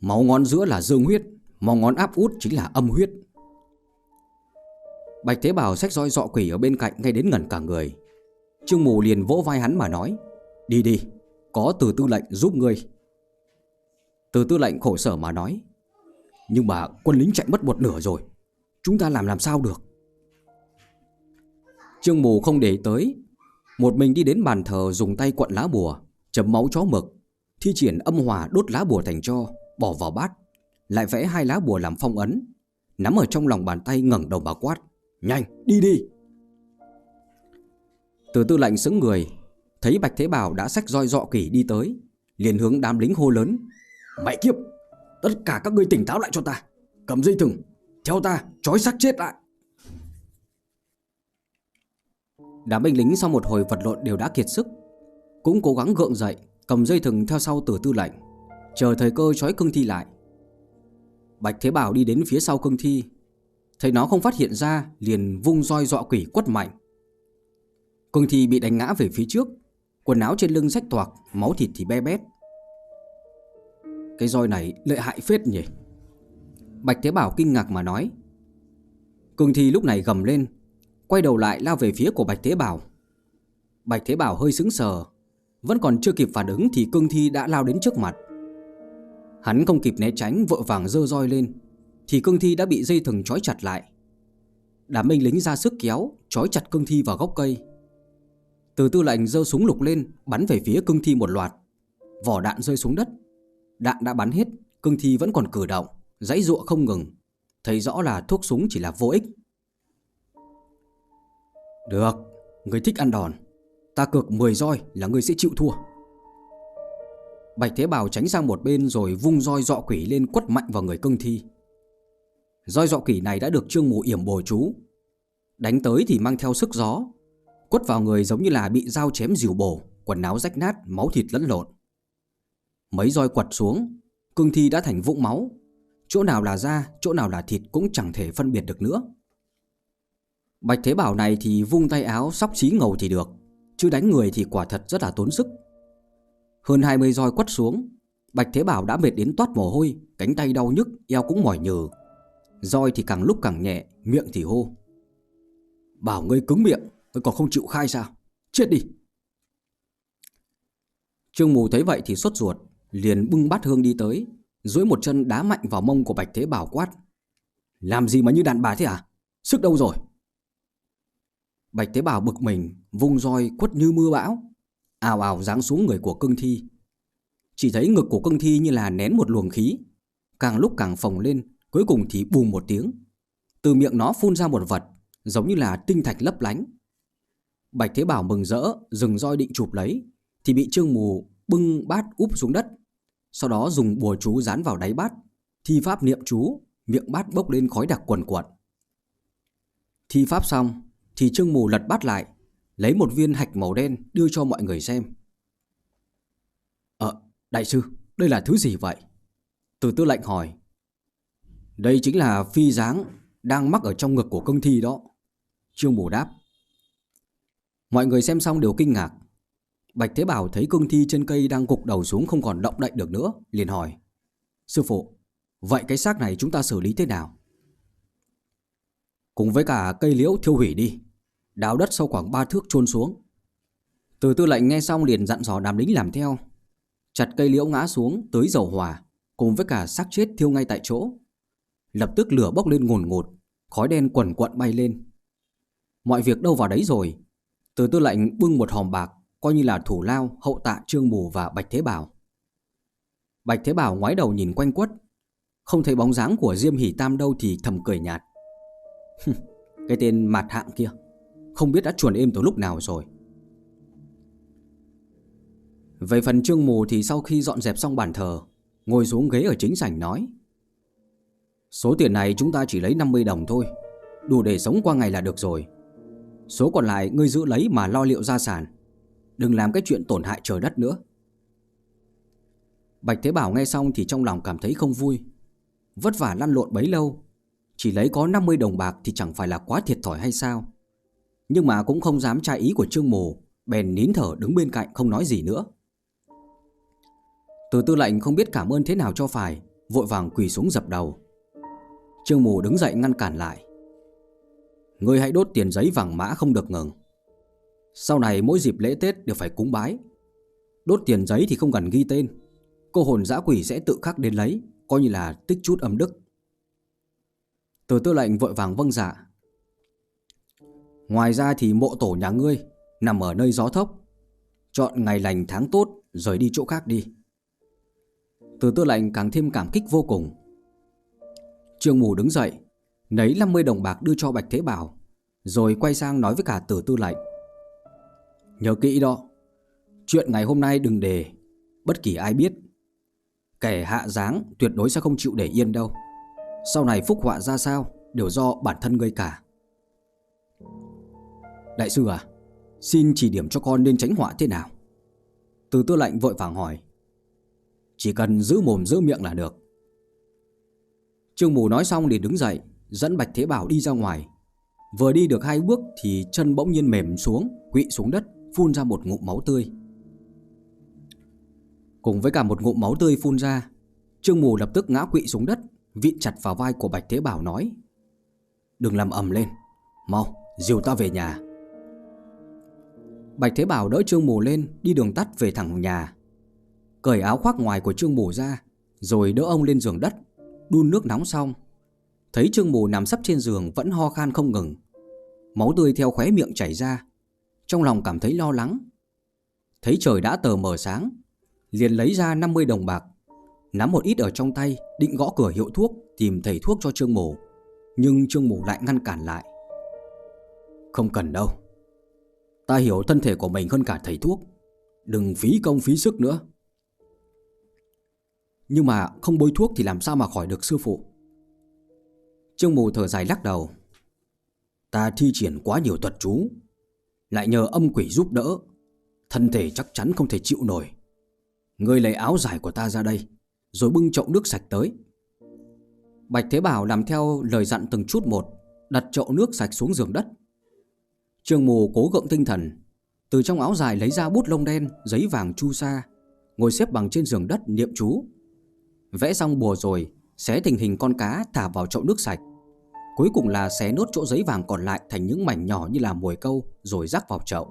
Máu ngón giữa là dương huyết, máu ngón áp út chính là âm huyết. Bạch Thế Bảo sách roi dọ quỷ ở bên cạnh ngay đến ngẩn cả người. Trương Mù liền vỗ vai hắn mà nói Đi đi, có từ tư lệnh giúp ngươi. Từ tư lệnh khổ sở mà nói Nhưng mà quân lính chạy mất một nửa rồi Chúng ta làm làm sao được? Trương Mù không để tới. Một mình đi đến bàn thờ dùng tay quặn lá bùa, Chấm máu chó mực. Thi triển âm hòa đốt lá bùa thành cho, Bỏ vào bát. Lại vẽ hai lá bùa làm phong ấn. Nắm ở trong lòng bàn tay ngẩng đầu bà quát, Nhanh, đi đi. Từ tư lệnh sững người, Thấy Bạch Thế Bảo đã sách roi dọ kỷ đi tới, liền hướng đám lính hô lớn, Mẹ kiếp, Tất cả các ngươi tỉnh táo lại cho ta, Cầm dây thừng. Theo ta, trói xác chết lại. Đám binh lính sau một hồi vật lộn đều đã kiệt sức, Cũng cố gắng gượng dậy, Cầm dây thừng theo sau tử tư lệnh, Chờ thời cơ trói cương thi lại. Bạch Thế Bảo đi đến phía sau cương thi, Thấy nó không phát hiện ra, Liền vung roi dọa quỷ quất mạnh. Cương thi bị đánh ngã về phía trước, Quần áo trên lưng rách toạc, Máu thịt thì be bét. Cái roi này lợi hại phết nhỉ? Bạch Thế Bảo kinh ngạc mà nói. Cương thi lúc này gầm lên, Quay đầu lại lao về phía của Bạch Thế Bảo. Bạch Thế Bảo hơi sững sờ, Vẫn còn chưa kịp phản ứng Thì Cương thi đã lao đến trước mặt. Hắn không kịp né tránh, vội vàng dơ roi lên, Thì Cương thi đã bị dây thừng trói chặt lại. Đám Minh lính ra sức kéo, Trói chặt Cương thi vào gốc cây. Từ tư lệnh dơ súng lục lên, Bắn về phía Cương thi một loạt. Vỏ đạn rơi xuống đất. Đạn đã bắn hết, Cương thi vẫn còn cử động dãy ruộng không ngừng Thấy rõ là thuốc súng chỉ là vô ích Được Người thích ăn đòn Ta cược 10 roi là người sẽ chịu thua Bạch Thế Bảo tránh sang một bên rồi vung roi dọ quỷ lên quất mạnh vào người cưng thi. Roi dọ quỷ này đã được trương mù yểm bồi chú. Đánh tới thì mang theo sức gió. Quất vào người giống như là bị dao chém dìu bổ, quần áo rách nát, máu thịt lẫn lộn. Mấy roi quật xuống, cưng thi đã thành vũng máu. Chỗ nào là da, chỗ nào là thịt cũng chẳng thể phân biệt được nữa. Bạch Thế Bảo này thì vung tay áo sóc xí ngầu thì được, chứ đánh người thì quả thật rất là tốn sức. Hơn 20 roi quất xuống Bạch Thế Bảo đã mệt đến toát mồ hôi Cánh tay đau nhức, eo cũng mỏi nhừ. Roi thì càng lúc càng nhẹ, miệng thì hô. Bảo ngươi cứng miệng Ngươi còn không chịu khai sao? Chết đi! Trương Mù thấy vậy thì sốt ruột Liền bưng bát hương đi tới duỗi một chân đá mạnh vào mông của Bạch Thế Bảo quát Làm gì mà như đàn bà thế à Sức đâu rồi Bạch Thế Bảo bực mình Vung roi quất như mưa bão ào ào giáng xuống người của cưng thi. Chỉ thấy ngực của cưng thi như là nén một luồng khí, càng lúc càng phồng lên, cuối cùng thì bùm một tiếng. Từ miệng nó phun ra một vật, giống như là tinh thạch lấp lánh. Bạch Thế Bảo mừng rỡ, dừng roi định chụp lấy, thì bị Trương Mù bưng bát úp xuống đất. Sau đó dùng bùa chú dán vào đáy bát, thi pháp niệm chú, miệng bát bốc lên khói đặc quần quật. Thi pháp xong, thì Trương Mù lật bát lại, Lấy một viên hạch màu đen đưa cho mọi người xem. Ờ, đại sư, đây là thứ gì vậy? Từ tư lệnh hỏi. Đây chính là phi dáng đang mắc ở trong ngực của công thi đó. Trương mù đáp. Mọi người xem xong đều kinh ngạc. Bạch Thế Bảo thấy cương thi trên cây đang gục đầu xuống không còn động đậy được nữa liền hỏi Sư phụ, vậy cái xác này chúng ta xử lý thế nào? Cùng với cả cây liễu thiêu hủy đi Đào đất sâu khoảng 3 thước chôn xuống. Từ tư lệnh nghe xong liền dặn dò đám lính làm theo Chặt cây liễu ngã xuống tới dầu hòa, Cùng với cả xác chết thiêu ngay tại chỗ. Lập tức lửa bốc lên ngồn ngột Khói đen quẩn quận bay lên. Mọi việc đâu vào đấy rồi? Từ tư lệnh bưng một hòm bạc Coi như là thủ lao, hậu tạ, trương bù và bạch thế bảo. Bạch thế bảo ngoái đầu nhìn quanh quất. Không thấy bóng dáng của Diêm Hỷ Tam đâu thì thầm cười nhạt. Cái tên mạt hạng kia, không biết đã chuồn êm từ lúc nào rồi. Về phần trương mù thì sau khi dọn dẹp xong bàn thờ, Ngồi xuống ghế ở chính sảnh nói, Số tiền này chúng ta chỉ lấy 50 đồng thôi, Đủ để sống qua ngày là được rồi. Số còn lại ngươi giữ lấy mà lo liệu gia sản. Đừng làm cái chuyện tổn hại trời đất nữa Bạch Thế Bảo nghe xong thì trong lòng cảm thấy không vui. Vất vả lăn lộn bấy lâu, chỉ lấy có 50 đồng bạc thì chẳng phải là quá thiệt thòi hay sao? Nhưng mà cũng không dám tra ý của Trương mồ, bèn nín thở đứng bên cạnh không nói gì nữa. Từ tư lệnh không biết cảm ơn thế nào cho phải, vội vàng quỳ xuống dập đầu. Trương Mù đứng dậy ngăn cản lại. Ngươi hãy đốt tiền giấy vàng mã không được ngừng. Sau này mỗi dịp lễ Tết đều phải cúng bái. Đốt tiền giấy thì không cần ghi tên. Cô hồn dã quỷ sẽ tự khắc đến lấy, coi như là tích chút âm đức. Từ tư lệnh vội vàng vâng dạ. Ngoài ra thì mộ tổ nhà ngươi nằm ở nơi gió thốc. Chọn ngày lành tháng tốt rồi đi chỗ khác đi. Từ tư lệnh càng thêm cảm kích vô cùng. Trương Mù đứng dậy, lấy 50 đồng bạc đưa cho Bạch Thế Bảo, rồi quay sang nói với cả tử tư lệnh. Nhớ kỹ đó, chuyện ngày hôm nay đừng để bất kỳ ai biết. Kẻ hạ dáng tuyệt đối sẽ không chịu để yên đâu. Sau này phúc họa ra sao đều do bản thân ngươi cả. Đại sư à, xin chỉ điểm cho con nên tránh họa thế nào? Từ tư lệnh vội vàng hỏi. Chỉ cần giữ mồm giữ miệng là được. Trương Mù nói xong thì đứng dậy, dẫn Bạch Thế Bảo đi ra ngoài. Vừa đi được hai bước thì chân bỗng nhiên mềm xuống, quỵ xuống đất, phun ra một ngụm máu tươi. Cùng với cả một ngụm máu tươi phun ra, Trương Mù lập tức ngã quỵ xuống đất, vịn chặt vào vai của Bạch Thế Bảo nói: "Đừng làm ầm lên, mau, dìu ta về nhà." Bạch Thế Bảo đỡ Trương Mù lên, đi đường tắt về thẳng nhà. Cởi áo khoác ngoài của Trương Mù ra, rồi đỡ ông lên giường đất, đun nước nóng xong. Thấy Trương Mù nằm sấp trên giường vẫn ho khan không ngừng. Máu tươi theo khóe miệng chảy ra. Trong lòng cảm thấy lo lắng. Thấy trời đã tờ mờ sáng, liền lấy ra 50 đồng bạc, nắm một ít ở trong tay, định gõ cửa hiệu thuốc tìm thầy thuốc cho Trương Mổ, Nhưng Trương Mổ lại ngăn cản lại. Không cần đâu. Ta hiểu thân thể của mình hơn cả thầy thuốc. Đừng phí công phí sức nữa. Nhưng mà không bôi thuốc thì làm sao mà khỏi được sư phụ Trương mù thở dài lắc đầu Ta thi triển quá nhiều thuật chú lại nhờ âm quỷ giúp đỡ. Thân thể chắc chắn không thể chịu nổi. Ngươi lấy áo dài của ta ra đây, Rồi bưng chậu nước sạch tới. Bạch Thế Bảo làm theo lời dặn từng chút một, Đặt chậu nước sạch xuống giường đất. Trương mù cố gượng tinh thần, Từ trong áo dài lấy ra bút lông đen, Giấy vàng chu sa, Ngồi xếp bằng trên giường đất niệm chú. Vẽ xong bùa rồi, Xé tình hình con cá thả vào chậu nước sạch. Cuối cùng là xé nốt chỗ giấy vàng còn lại Thành những mảnh nhỏ như là mồi câu Rồi rắc vào chậu.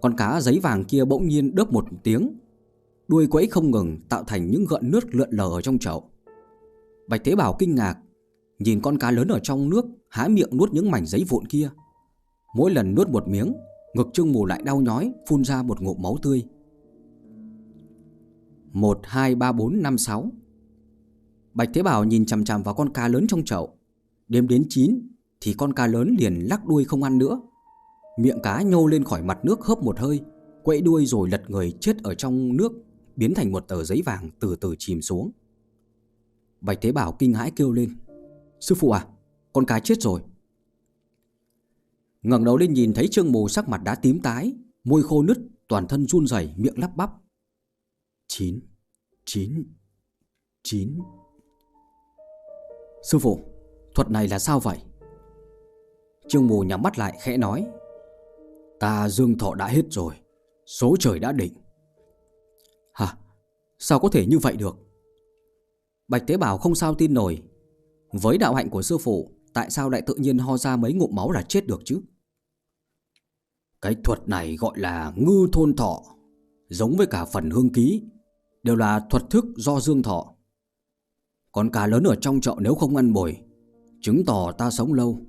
Con cá giấy vàng kia bỗng nhiên đớp một tiếng. Đuôi quẫy không ngừng Tạo thành những gợn nước lượn lờ ở trong chậu. Bạch tế bào kinh ngạc Nhìn con cá lớn ở trong nước Há miệng nuốt những mảnh giấy vụn kia. Mỗi lần nuốt một miếng Ngực trưng mù lại đau nhói Phun ra một ngụm máu tươi. 1, 2, 3, 4, 5, 6 Bạch Thế Bảo nhìn chằm chằm vào con cá lớn trong chậu. Đếm đến 9 Thì con cá lớn liền lắc đuôi không ăn nữa. Miệng cá nhô lên khỏi mặt nước hớp một hơi Quậy đuôi rồi lật người chết ở trong nước, Biến thành một tờ giấy vàng từ từ chìm xuống. Bạch Thế Bảo kinh hãi kêu lên, Sư phụ à Con cá chết rồi. Ngẩng đầu lên nhìn thấy Trương Mù sắc mặt đã tím tái, Môi khô nứt, Toàn thân run rẩy, miệng lắp bắp. Chín Chín Chín. Sư phụ Thuật này là sao vậy? Trương mù nhắm mắt lại khẽ nói, Ta dương thọ đã hết rồi, Số trời đã định. Hả? Sao có thể như vậy được? Bạch tế bào không sao tin nổi. Với đạo hạnh của sư phụ, Tại sao lại tự nhiên ho ra mấy ngụm máu là chết được chứ? Cái thuật này gọi là ngư thôn thọ, Giống với cả phần hương ký, Đều là thuật thức do dương thọ. Con cá lớn ở trong chợ nếu không ăn bồi Chứng tỏ ta sống lâu.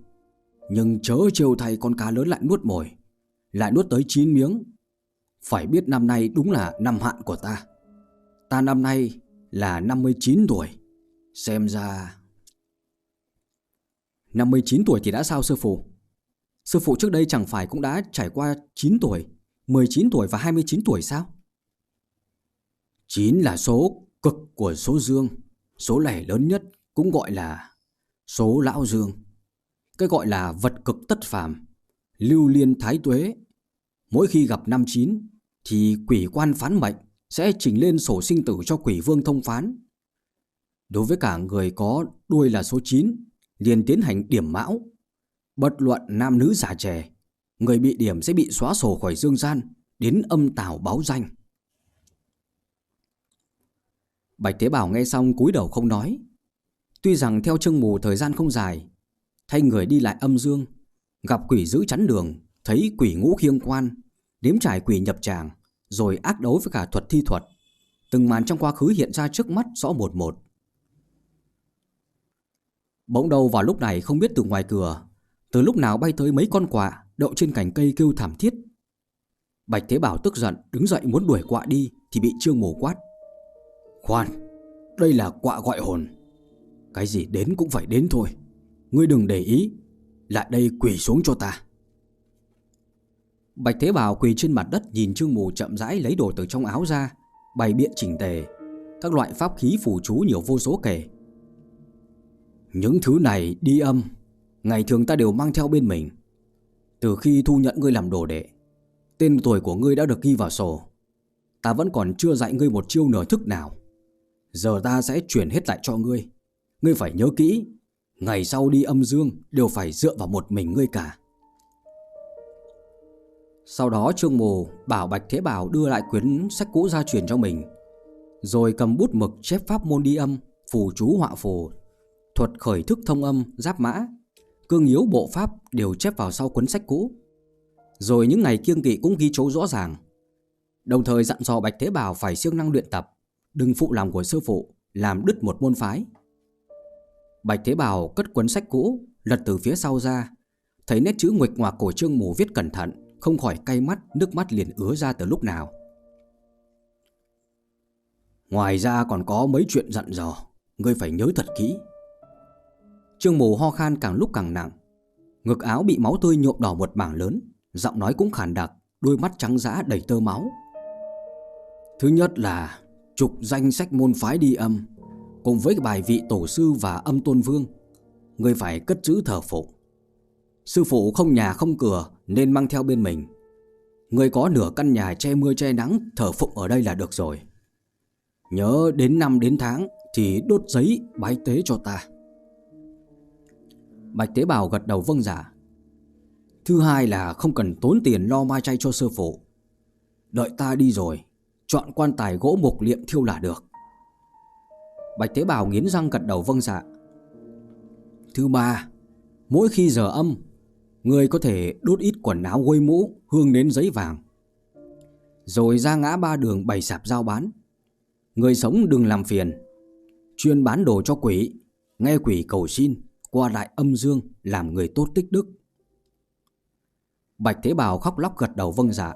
Nhưng chớ trêu thay con cá lớn lại nuốt mồi Lại nuốt tới 9 miếng. Phải biết năm nay đúng là năm hạn của ta. Ta năm nay là 59 tuổi. Xem ra 59 tuổi thì đã sao sư phụ? Sư phụ trước đây chẳng phải cũng đã trải qua 9 tuổi 19 tuổi và 29 tuổi sao? 9 là số cực của số dương, số lẻ lớn nhất cũng gọi là số lão dương. Cái gọi là vật cực tất phàm, lưu liên thái tuế. Mỗi khi gặp năm chín thì quỷ quan phán mệnh sẽ chỉnh lên sổ sinh tử cho quỷ vương thông phán. Đối với cả người có đuôi là số 9, liền tiến hành điểm mão. Bất luận nam nữ già trẻ, người bị điểm sẽ bị xóa sổ khỏi dương gian, đến âm tào báo danh. Bạch Thế Bảo nghe xong cúi đầu không nói. Tuy rằng theo chương mù thời gian không dài, thay người đi lại âm dương, gặp quỷ giữ chắn đường, thấy quỷ ngũ khiêng quan, đếm trải quỷ nhập tràng, rồi ác đấu với cả thuật thi thuật. Từng màn trong quá khứ hiện ra trước mắt rõ một một. Bỗng đầu vào lúc này không biết từ ngoài cửa, từ lúc nào bay tới mấy con quạ đậu trên cành cây kêu thảm thiết. Bạch Thế Bảo tức giận đứng dậy muốn đuổi quạ đi thì bị Trương Mù quát. Khoan, đây là quạ gọi hồn. Cái gì đến cũng phải đến thôi. Ngươi đừng để ý, lại đây quỳ xuống cho ta. Bạch Thế Bảo quỳ trên mặt đất nhìn Trương Mù chậm rãi lấy đồ từ trong áo ra, bày biện chỉnh tề, các loại pháp khí phù chú nhiều vô số kể. Những thứ này đi âm, ngày thường ta đều mang theo bên mình. Từ khi thu nhận ngươi làm đồ đệ, tên tuổi của ngươi đã được ghi vào sổ. Ta vẫn còn chưa dạy ngươi một chiêu nửa thức nào. Giờ ta sẽ chuyển hết lại cho ngươi. Ngươi phải nhớ kỹ, ngày sau đi âm dương đều phải dựa vào một mình ngươi cả. Sau đó Trương mồ bảo Bạch Thế Bảo đưa lại quyển sách cũ gia truyền cho mình Rồi cầm bút mực chép pháp môn đi âm Phù chú họa phù Thuật khởi thức thông âm, giáp mã Cương yếu bộ pháp đều chép vào sau cuốn sách cũ. Rồi những ngày kiêng kỵ cũng ghi chấu rõ ràng. Đồng thời dặn dò Bạch Thế Bảo phải siêng năng luyện tập Đừng phụ lòng của sư phụ Làm đứt một môn phái. Bạch Thế Bảo cất cuốn sách cũ, Lật từ phía sau ra. Thấy nét chữ nguệch ngoạc cổ Trương Mù viết cẩn thận, không khỏi cay mắt, Nước mắt liền ứa ra từ lúc nào. Ngoài ra còn có mấy chuyện dặn dò, Ngươi phải nhớ thật kỹ. Trương mù ho khan càng lúc càng nặng. Ngực áo bị máu tươi nhuộm đỏ một mảng lớn, Giọng nói cũng khàn đặc, Đôi mắt trắng dã đầy tơ máu. Thứ nhất là Trục danh sách môn phái đi âm. Cùng với bài vị tổ sư và âm tôn vương người phải cất giữ thờ phụ Sư phụ không nhà không cửa nên mang theo bên mình. Người có nửa căn nhà che mưa che nắng thờ phụng ở đây là được rồi. Nhớ đến năm đến tháng thì đốt giấy bái tế cho ta. Bạch Tế Bào gật đầu vâng giả. Dạ. Thứ hai là không cần tốn tiền lo mai chay cho sư phụ. Đợi ta đi rồi, chọn quan tài gỗ mục liệm thiêu là được. Bạch Tế Bào nghiến răng gật đầu vâng dạ. Thứ ba, mỗi khi giờ âm Người có thể đốt ít quần áo quây mũ Hương nến giấy vàng. Rồi ra ngã ba đường bày sạp giao bán. Người sống đừng làm phiền Chuyên bán đồ cho quỷ Nghe quỷ cầu xin Qua lại âm dương Làm người tốt tích đức. Bạch Thế bào khóc lóc gật đầu vâng dạ.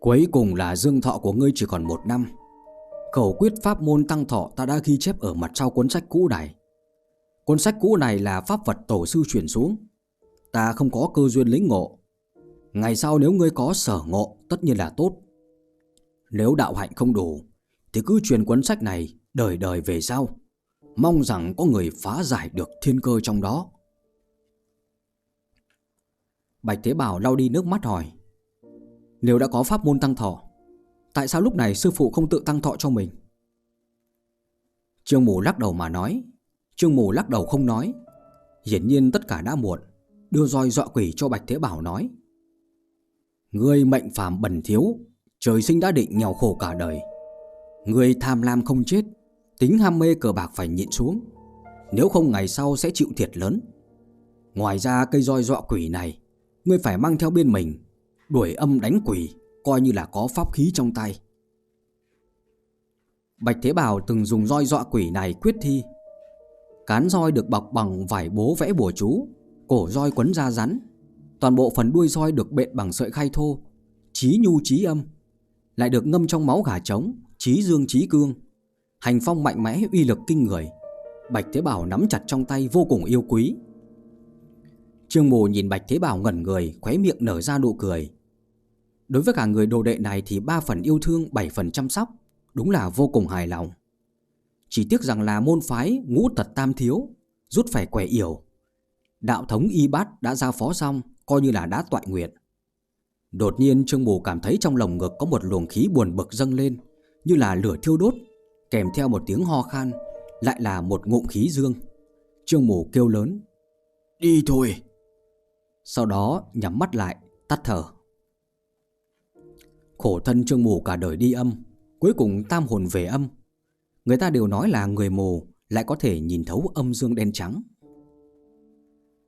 Cuối cùng là dương thọ của ngươi chỉ còn một năm. Khẩu quyết pháp môn tăng thọ ta đã ghi chép ở mặt sau cuốn sách cũ này. Cuốn sách cũ này là pháp vật tổ sư chuyển xuống. Ta không có cơ duyên lĩnh ngộ. Ngày sau nếu ngươi có sở ngộ, tất nhiên là tốt. Nếu đạo hạnh không đủ, Thì cứ truyền cuốn sách này đời đời về sau. Mong rằng có người phá giải được thiên cơ trong đó. Bạch Thế Bảo lau đi nước mắt hỏi Nếu đã có pháp môn tăng thọ? Tại sao lúc này sư phụ không tự tăng thọ cho mình? Trương Mù lắc đầu mà nói. Trương Mù lắc đầu không nói. Hiển nhiên tất cả đã muộn. Đưa roi dọa quỷ cho Bạch Thế Bảo nói. Ngươi mệnh phàm bẩn thiếu, Trời sinh đã định nghèo khổ cả đời. Ngươi tham lam không chết, Tính ham mê cờ bạc phải nhịn xuống. Nếu không ngày sau sẽ chịu thiệt lớn. Ngoài ra cây roi dọa quỷ này, Ngươi phải mang theo bên mình, Đuổi âm đánh quỷ. Coi như là có pháp khí trong tay. Bạch Thế Bảo từng dùng roi dọa quỷ này quyết thi. Cán roi được bọc bằng vải bố vẽ bùa chú, Cổ roi quấn ra rắn. Toàn bộ phần đuôi roi được bện bằng sợi khay thô, Chí nhu chí âm. Lại được ngâm trong máu gà trống, Chí dương chí cương. Hành phong mạnh mẽ, uy lực kinh người. Bạch Thế Bảo nắm chặt trong tay vô cùng yêu quý. Trương Mù nhìn Bạch Thế Bảo ngẩn người, Khóe miệng nở ra nụ cười. Đối với cả người đồ đệ này thì ba phần yêu thương, bảy phần chăm sóc, Đúng là vô cùng hài lòng. Chỉ tiếc rằng là môn phái ngũ tật tam thiếu, Rút phải quẻ yểu. Đạo thống y bát đã giao phó xong, Coi như là đã tọa nguyện. Đột nhiên Trương Bù cảm thấy trong lồng ngực có một luồng khí buồn bực dâng lên, Như là lửa thiêu đốt, Kèm theo một tiếng ho khan, Lại là một ngụm khí dương. Trương Bù kêu lớn, Đi thôi. Sau đó nhắm mắt lại, Tắt thở. Khổ thân Trương Mù cả đời đi âm, Cuối cùng tam hồn về âm. Người ta đều nói là người mù Lại có thể nhìn thấu âm dương đen trắng.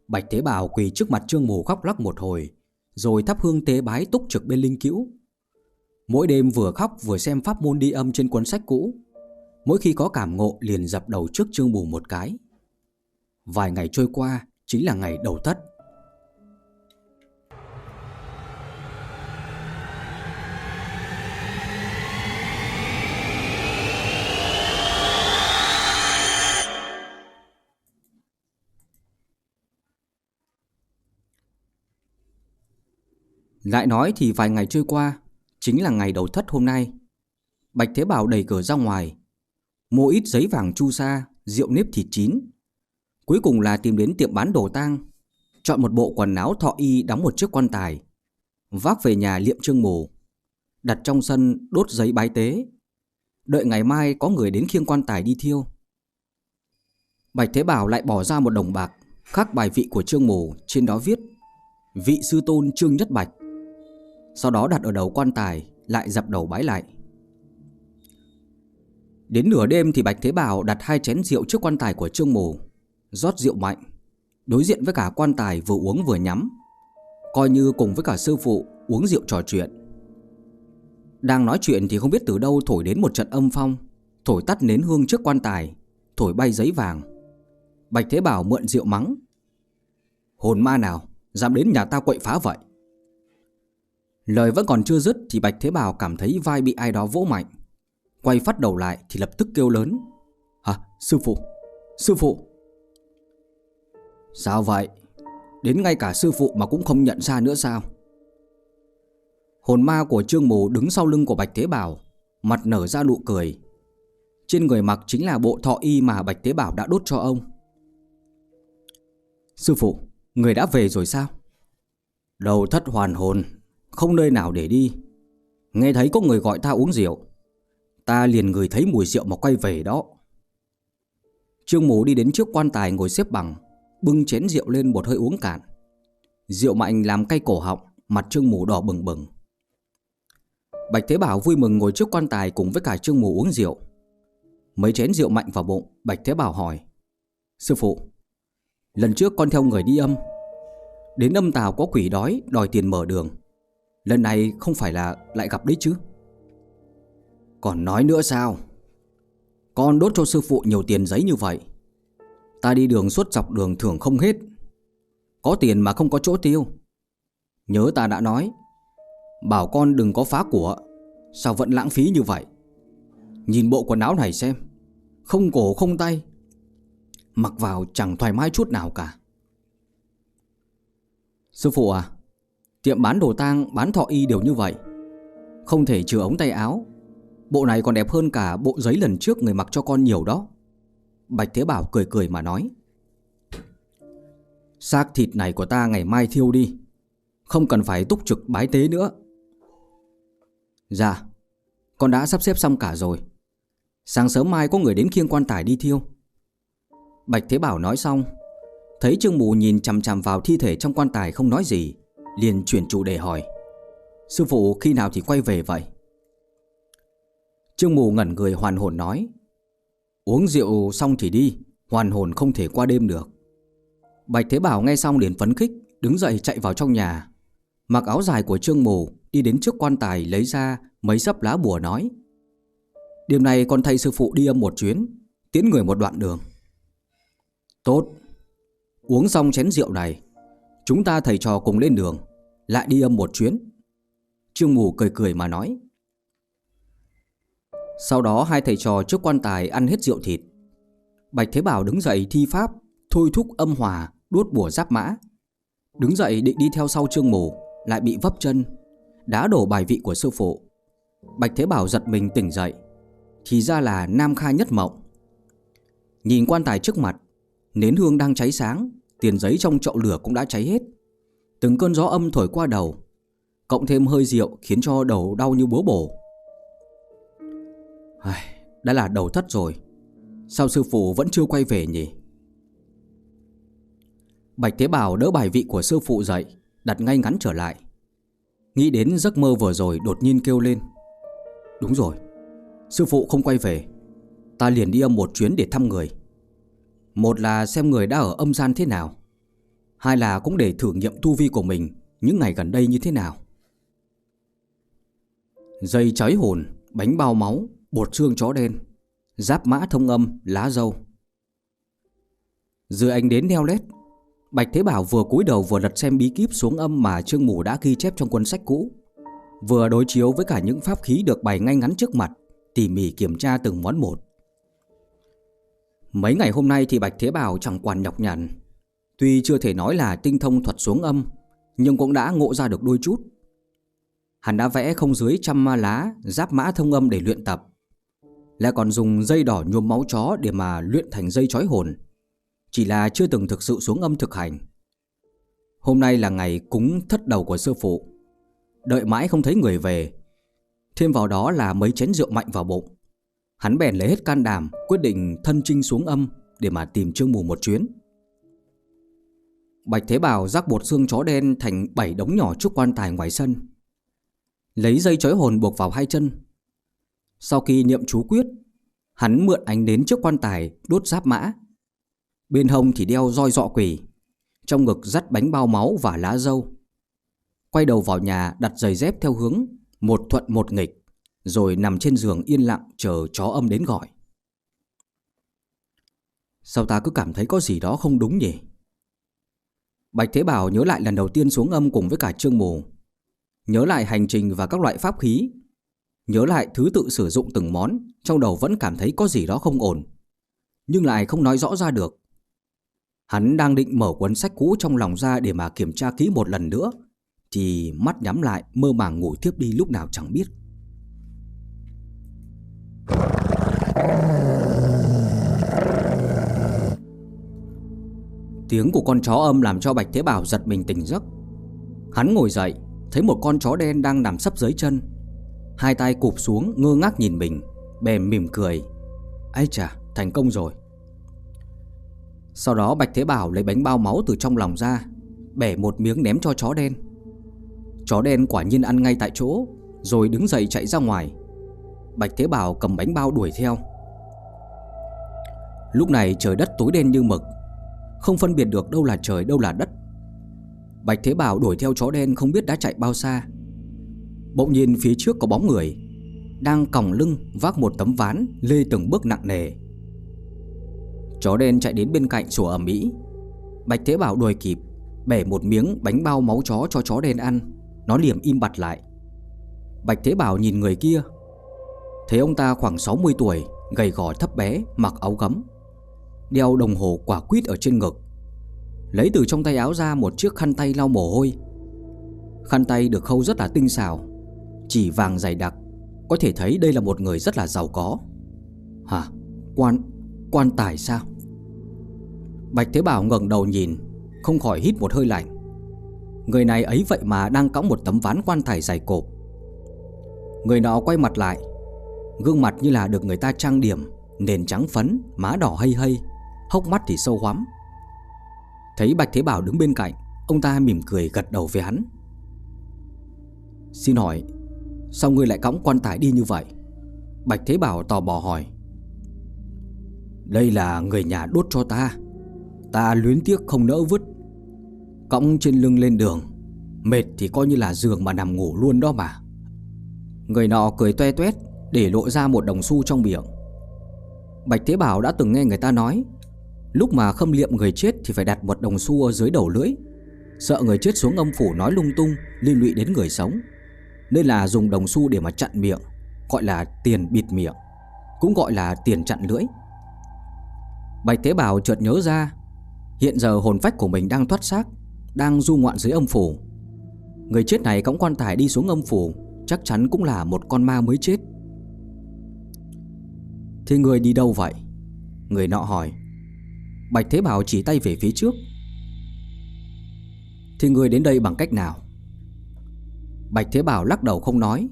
Bạch Thế Bảo quỳ trước mặt Trương Mù khóc lóc một hồi, Rồi thắp hương tế bái túc trực bên linh cữu. Mỗi đêm vừa khóc vừa xem pháp môn đi âm trên cuốn sách cũ. Mỗi khi có cảm ngộ liền dập đầu trước Trương Mù một cái. Vài ngày trôi qua, chính là ngày đầu thất Lại nói thì vài ngày trôi qua, Chính là ngày đầu thất hôm nay. Bạch Thế Bảo đẩy cửa ra ngoài, Mua ít giấy vàng chu sa, Rượu nếp thịt chín. Cuối cùng là tìm đến tiệm bán đồ tang, Chọn một bộ quần áo thọ y đóng một chiếc quan tài, Vác về nhà liệm trương mù Đặt trong sân đốt giấy bái tế. Đợi ngày mai có người đến khiêng quan tài đi thiêu. Bạch Thế Bảo lại bỏ ra một đồng bạc, Khắc bài vị của trương mù Trên đó viết, Vị sư tôn Trương Nhất Bạch sau đó đặt ở đầu quan tài, Lại dập đầu bái lại. Đến nửa đêm thì Bạch Thế Bảo đặt hai chén rượu trước quan tài của Trương Mù rót rượu mạnh, Đối diện với cả quan tài vừa uống vừa nhắm, Coi như cùng với cả sư phụ uống rượu trò chuyện. Đang nói chuyện thì không biết từ đâu thổi đến một trận âm phong, Thổi tắt nến hương trước quan tài, Thổi bay giấy vàng. Bạch Thế Bảo mượn rượu mắng, Hồn ma nào, Dám đến nhà ta quậy phá vậy? Lời vẫn còn chưa dứt thì Bạch Thế Bảo cảm thấy vai bị ai đó vỗ mạnh. Quay phát đầu lại thì lập tức kêu lớn. Hả? Sư phụ? Sư phụ? Sao vậy? Đến ngay cả sư phụ mà cũng không nhận ra nữa sao? Hồn ma của Trương Mù đứng sau lưng của Bạch Thế Bảo, mặt nở ra nụ cười. Trên người mặc chính là bộ thọ y mà Bạch Thế Bảo đã đốt cho ông. Sư phụ, người đã về rồi sao? Đầu thất hoàn hồn không nơi nào để đi. Nghe thấy có người gọi ta uống rượu, Ta liền người thấy mùi rượu mà quay về đó. Trương Mù đi đến trước quan tài ngồi xếp bằng, Bưng chén rượu lên một hơi uống cạn. Rượu mạnh làm cay cổ họng, Mặt Trương Mù đỏ bừng bừng. Bạch Thế Bảo vui mừng ngồi trước quan tài Cùng với cả Trương Mù uống rượu. Mấy chén rượu mạnh vào bụng, Bạch Thế Bảo hỏi, Sư phụ, Lần trước con theo người đi âm, Đến âm tàu có quỷ đói, đòi tiền mở đường. Lần này không phải là lại gặp đấy chứ? Còn nói nữa sao? Con đốt cho sư phụ nhiều tiền giấy như vậy. Ta đi đường suốt dọc đường thường không hết. Có tiền mà không có chỗ tiêu. Nhớ ta đã nói, Bảo con đừng có phá của. Sao vẫn lãng phí như vậy? Nhìn bộ quần áo này xem, Không cổ không tay. Mặc vào chẳng thoải mái chút nào cả. Sư phụ à Tiệm bán đồ tang, bán thọ y đều như vậy. Không thể trừ ống tay áo. Bộ này còn đẹp hơn cả bộ giấy lần trước người mặc cho con nhiều đó. Bạch Thế Bảo cười cười mà nói Xác thịt này của ta ngày mai thiêu đi Không cần phải túc trực bái tế nữa. Dạ Con đã sắp xếp xong cả rồi. Sáng sớm mai có người đến khiêng quan tài đi thiêu. Bạch Thế Bảo nói xong Thấy Trương Mù nhìn chằm chằm vào thi thể trong quan tài không nói gì liền chuyển chủ đề hỏi. Sư phụ khi nào thì quay về vậy? Trương mù ngẩn người hoàn hồn nói. Uống rượu xong thì đi, Hoàn hồn không thể qua đêm được. Bạch Thế Bảo nghe xong liền phấn khích, Đứng dậy chạy vào trong nhà. Mặc áo dài của Trương mù Đi đến trước quan tài lấy ra mấy sấp lá bùa nói. Đêm nay con thay sư phụ đi âm một chuyến Tiến người một đoạn đường. Tốt. Uống xong chén rượu này, Chúng ta thầy trò cùng lên đường lại đi âm một chuyến. Trương Mù cười cười mà nói. Sau đó hai thầy trò trước quan tài ăn hết rượu thịt. Bạch Thế Bảo đứng dậy thi pháp, Thôi thúc âm hòa Đuốt bùa giáp mã. Đứng dậy định đi theo sau Trương Mù, Lại bị vấp chân, Đá đổ bài vị của sư phụ. Bạch Thế Bảo giật mình tỉnh dậy, Thì ra là Nam Kha Nhất Mộng. Nhìn quan tài trước mặt, Nến hương đang cháy sáng, Tiền giấy trong chậu lửa cũng đã cháy hết. Từng cơn gió âm thổi qua đầu Cộng thêm hơi rượu khiến cho đầu đau như búa bổ. Ai, Đã là đầu thất rồi Sao sư phụ vẫn chưa quay về nhỉ? Bạch Thế Bảo đỡ bài vị của sư phụ dậy Đặt ngay ngắn trở lại. Nghĩ đến giấc mơ vừa rồi đột nhiên kêu lên. Đúng rồi Sư phụ không quay về Ta liền đi âm một chuyến để thăm người. Một là xem người đã ở âm gian thế nào Hai là cũng để thử nghiệm tu vi của mình, Những ngày gần đây như thế nào. Dây cháy hồn, Bánh bao máu, Bột xương chó đen, Giáp mã thông âm, Lá dâu. Giờ anh đến neo lết Bạch Thế Bảo vừa cúi đầu vừa lật xem bí kíp xuống âm mà Trương Mù đã ghi chép trong cuốn sách cũ, Vừa đối chiếu với cả những pháp khí được bày ngay ngắn trước mặt, Tỉ mỉ kiểm tra từng món một. Mấy ngày hôm nay thì Bạch Thế Bảo chẳng quản nhọc nhằn Tuy chưa thể nói là tinh thông thuật xuống âm, Nhưng cũng đã ngộ ra được đôi chút. Hắn đã vẽ không dưới trăm ma lá, Giáp mã thông âm để luyện tập. Lại còn dùng dây đỏ nhuộm máu chó Để mà luyện thành dây chói hồn. Chỉ là chưa từng thực sự xuống âm thực hành. Hôm nay là ngày cúng thất đầu của sư phụ. Đợi mãi không thấy người về, Thêm vào đó là mấy chén rượu mạnh vào bụng. Hắn bèn lấy hết can đảm, Quyết định thân trinh xuống âm Để mà tìm Trương Mù một chuyến. Bạch Thế Bảo rắc bột xương chó đen Thành bảy đống nhỏ trước quan tài ngoài sân. Lấy dây chói hồn buộc vào hai chân. Sau khi niệm chú quyết, Hắn mượn ánh đến trước quan tài Đốt giáp mã. Bên hông thì đeo roi dọ quỷ, Trong ngực dắt bánh bao máu và lá dâu Quay đầu vào nhà đặt giày dép theo hướng, Một thuận một nghịch, Rồi nằm trên giường yên lặng chờ chó âm đến gọi. Sao ta cứ cảm thấy có gì đó không đúng nhỉ? Bạch Thế Bảo nhớ lại lần đầu tiên xuống âm cùng với cả Trương Mù Nhớ lại hành trình và các loại pháp khí. Nhớ lại thứ tự sử dụng từng món, Trong đầu vẫn cảm thấy có gì đó không ổn. Nhưng lại không nói rõ ra được. Hắn đang định mở cuốn sách cũ trong lòng ra để mà kiểm tra kỹ một lần nữa, Thì mắt nhắm lại, mơ màng ngủ tiếp đi lúc nào chẳng biết. Tiếng của con chó âm làm cho Bạch Thế Bảo giật mình tỉnh giấc. Hắn ngồi dậy, Thấy một con chó đen đang nằm sấp dưới chân. Hai tay cụp xuống, ngơ ngác nhìn mình, Bèm mỉm cười. Ây chà, thành công rồi. Sau đó Bạch Thế Bảo lấy bánh bao máu từ trong lòng ra, Bẻ một miếng ném cho chó đen. Chó đen quả nhiên ăn ngay tại chỗ, Rồi đứng dậy chạy ra ngoài. Bạch Thế Bảo cầm bánh bao đuổi theo. Lúc này trời đất tối đen như mực không phân biệt được đâu là trời, đâu là đất. Bạch Thế Bảo đuổi theo chó đen không biết đã chạy bao xa. Bỗng nhiên phía trước có bóng người, Đang còng lưng vác một tấm ván Lê từng bước nặng nề. Chó đen chạy đến bên cạnh sủa ẩm mỹ Bạch Thế Bảo đuổi kịp, Bẻ một miếng bánh bao máu chó cho chó đen ăn. Nó liềm im bặt lại. Bạch Thế Bảo nhìn người kia. Thấy ông ta khoảng 60 tuổi, Gầy gò thấp bé, Mặc áo gấm. Đeo đồng hồ quả quýt ở trên ngực. Lấy từ trong tay áo ra một chiếc khăn tay lau mồ hôi. Khăn tay được khâu rất là tinh xảo Chỉ vàng dày đặc Có thể thấy đây là một người rất là giàu có. Hả? Quan... quan tài sao? Bạch Thế Bảo ngẩng đầu nhìn Không khỏi hít một hơi lạnh. Người này ấy vậy mà đang cõng một tấm ván quan tài dày cộp. Người nọ quay mặt lại Gương mặt như là được người ta trang điểm Nền trắng phấn, má đỏ hây hây. Hốc mắt thì sâu hoắm. Thấy Bạch Thế Bảo đứng bên cạnh, Ông ta mỉm cười gật đầu với hắn. Xin hỏi, Sao ngươi lại cõng quan tài đi như vậy? Bạch Thế Bảo tò mò hỏi. Đây là người nhà đốt cho ta. Ta luyến tiếc không nỡ vứt. Cõng trên lưng lên đường, Mệt thì coi như là giường mà nằm ngủ luôn đó mà. Người nọ cười toe toét Để lộ ra một đồng xu trong miệng. Bạch Thế Bảo đã từng nghe người ta nói Lúc mà khâm liệm người chết thì phải đặt một đồng xu ở dưới đầu lưỡi. Sợ người chết xuống âm phủ nói lung tung, Liên lụy đến người sống. Nên là dùng đồng xu để mà chặn miệng, Gọi là tiền bịt miệng, Cũng gọi là tiền chặn lưỡi. Bạch Thế bào chợt nhớ ra, Hiện giờ hồn phách của mình đang thoát xác, Đang du ngoạn dưới âm phủ. Người chết này cõng quan tài đi xuống âm phủ, Chắc chắn cũng là một con ma mới chết. Thì người đi đâu vậy? Người nọ hỏi. Bạch Thế Bảo chỉ tay về phía trước. Thì người đến đây bằng cách nào? Bạch Thế Bảo lắc đầu không nói.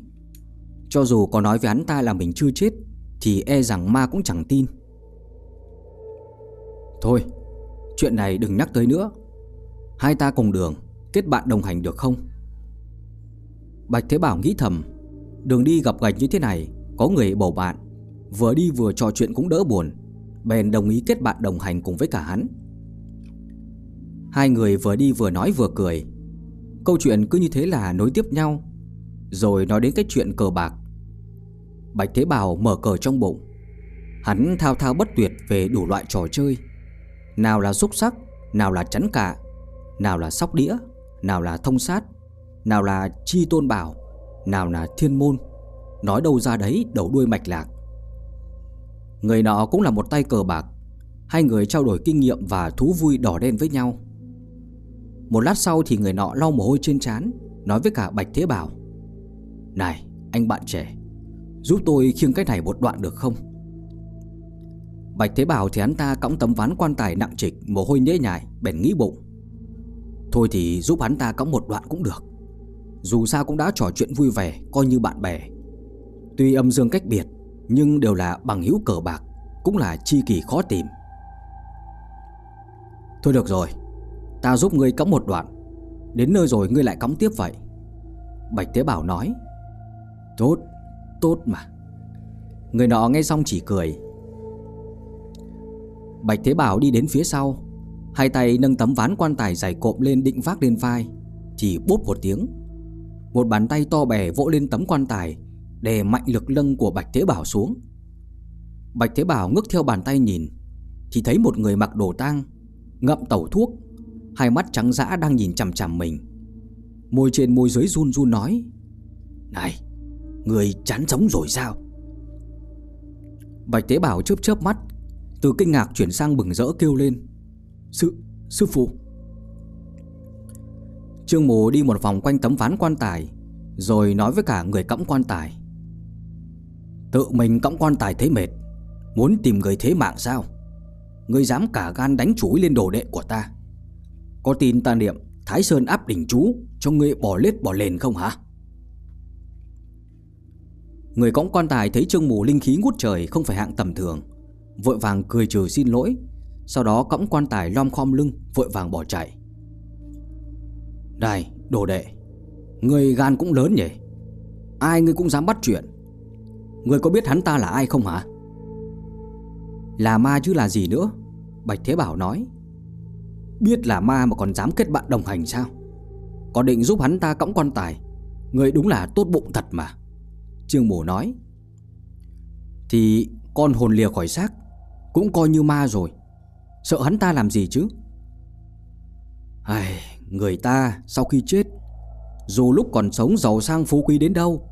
Cho dù có nói với hắn ta là mình chưa chết, Thì e rằng ma cũng chẳng tin. Thôi, Chuyện này đừng nhắc tới nữa. Hai ta cùng đường, Kết bạn đồng hành được không? Bạch Thế Bảo nghĩ thầm, Đường đi gặp gạch như thế này, Có người bầu bạn, Vừa đi vừa trò chuyện cũng đỡ buồn. Bèn đồng ý kết bạn đồng hành cùng với cả hắn. Hai người vừa đi vừa nói vừa cười. Câu chuyện cứ như thế là nối tiếp nhau. Rồi nói đến cái chuyện cờ bạc. Bạch Thế Bảo mở cờ trong bụng. Hắn thao thao bất tuyệt về đủ loại trò chơi. Nào là xúc sắc, Nào là chắn cả Nào là sóc đĩa, Nào là thông sát, Nào là chi tôn bảo, Nào là thiên môn. Nói đâu ra đấy, đầu đuôi mạch lạc. Người nọ cũng là một tay cờ bạc. Hai người trao đổi kinh nghiệm và thú vui đỏ đen với nhau. Một lát sau thì người nọ lau mồ hôi trên trán, Nói với cả Bạch Thế Bảo. Này, anh bạn trẻ, Giúp tôi khiêng cái này một đoạn được không? Bạch Thế Bảo thì hắn ta cõng tấm ván quan tài nặng trịch, Mồ hôi nhễ nhại, bèn nghĩ bụng. Thôi thì giúp hắn ta cõng một đoạn cũng được. Dù sao cũng đã trò chuyện vui vẻ, Coi như bạn bè. Tuy âm dương cách biệt nhưng đều là bằng hữu cờ bạc Cũng là chi kỳ khó tìm. Thôi được rồi Ta giúp ngươi cắm một đoạn Đến nơi rồi ngươi lại cắm tiếp vậy. Bạch Thế Bảo nói Tốt, tốt mà. Người nọ nghe xong chỉ cười. Bạch Thế Bảo đi đến phía sau Hai tay nâng tấm ván quan tài dày cộm lên định vác lên vai chỉ bốp một tiếng. Một bàn tay to bè vỗ lên tấm quan tài Đè mạnh lực lưng của Bạch Thế Bảo xuống. Bạch Thế Bảo ngước theo bàn tay nhìn Thì thấy một người mặc đồ tang Ngậm tẩu thuốc Hai mắt trắng dã đang nhìn chằm chằm mình. Môi trên môi dưới run run nói Này Người chán sống rồi sao? Bạch Thế Bảo chớp chớp mắt Từ kinh ngạc chuyển sang bừng rỡ kêu lên Sư, sư phụ. Trương Mù đi một vòng quanh tấm ván quan tài Rồi nói với cả người cõng quan tài Tự mình cõng quan tài thấy mệt. Muốn tìm người thế mạng sao? Ngươi dám cả gan đánh chúi lên đồ đệ của ta. Có tin ta niệm, Thái Sơn áp đỉnh chú, Cho ngươi bỏ lết bỏ lền không hả? Người cõng quan tài thấy trương mù linh khí ngút trời Không phải hạng tầm thường, Vội vàng cười trừ xin lỗi. Sau đó cõng quan tài lom khom lưng, Vội vàng bỏ chạy. Này, đồ đệ Người gan cũng lớn nhỉ? Ai ngươi cũng dám bắt chuyện? Người có biết hắn ta là ai không hả? Là ma chứ là gì nữa? Bạch Thế Bảo nói. Biết là ma mà còn dám kết bạn đồng hành sao? Có định giúp hắn ta cõng quan tài. Người đúng là tốt bụng thật mà. Trương Mổ nói. Thì con hồn lìa khỏi xác Cũng coi như ma rồi. Sợ hắn ta làm gì chứ? Ai, Người ta sau khi chết Dù lúc còn sống giàu sang phú quý đến đâu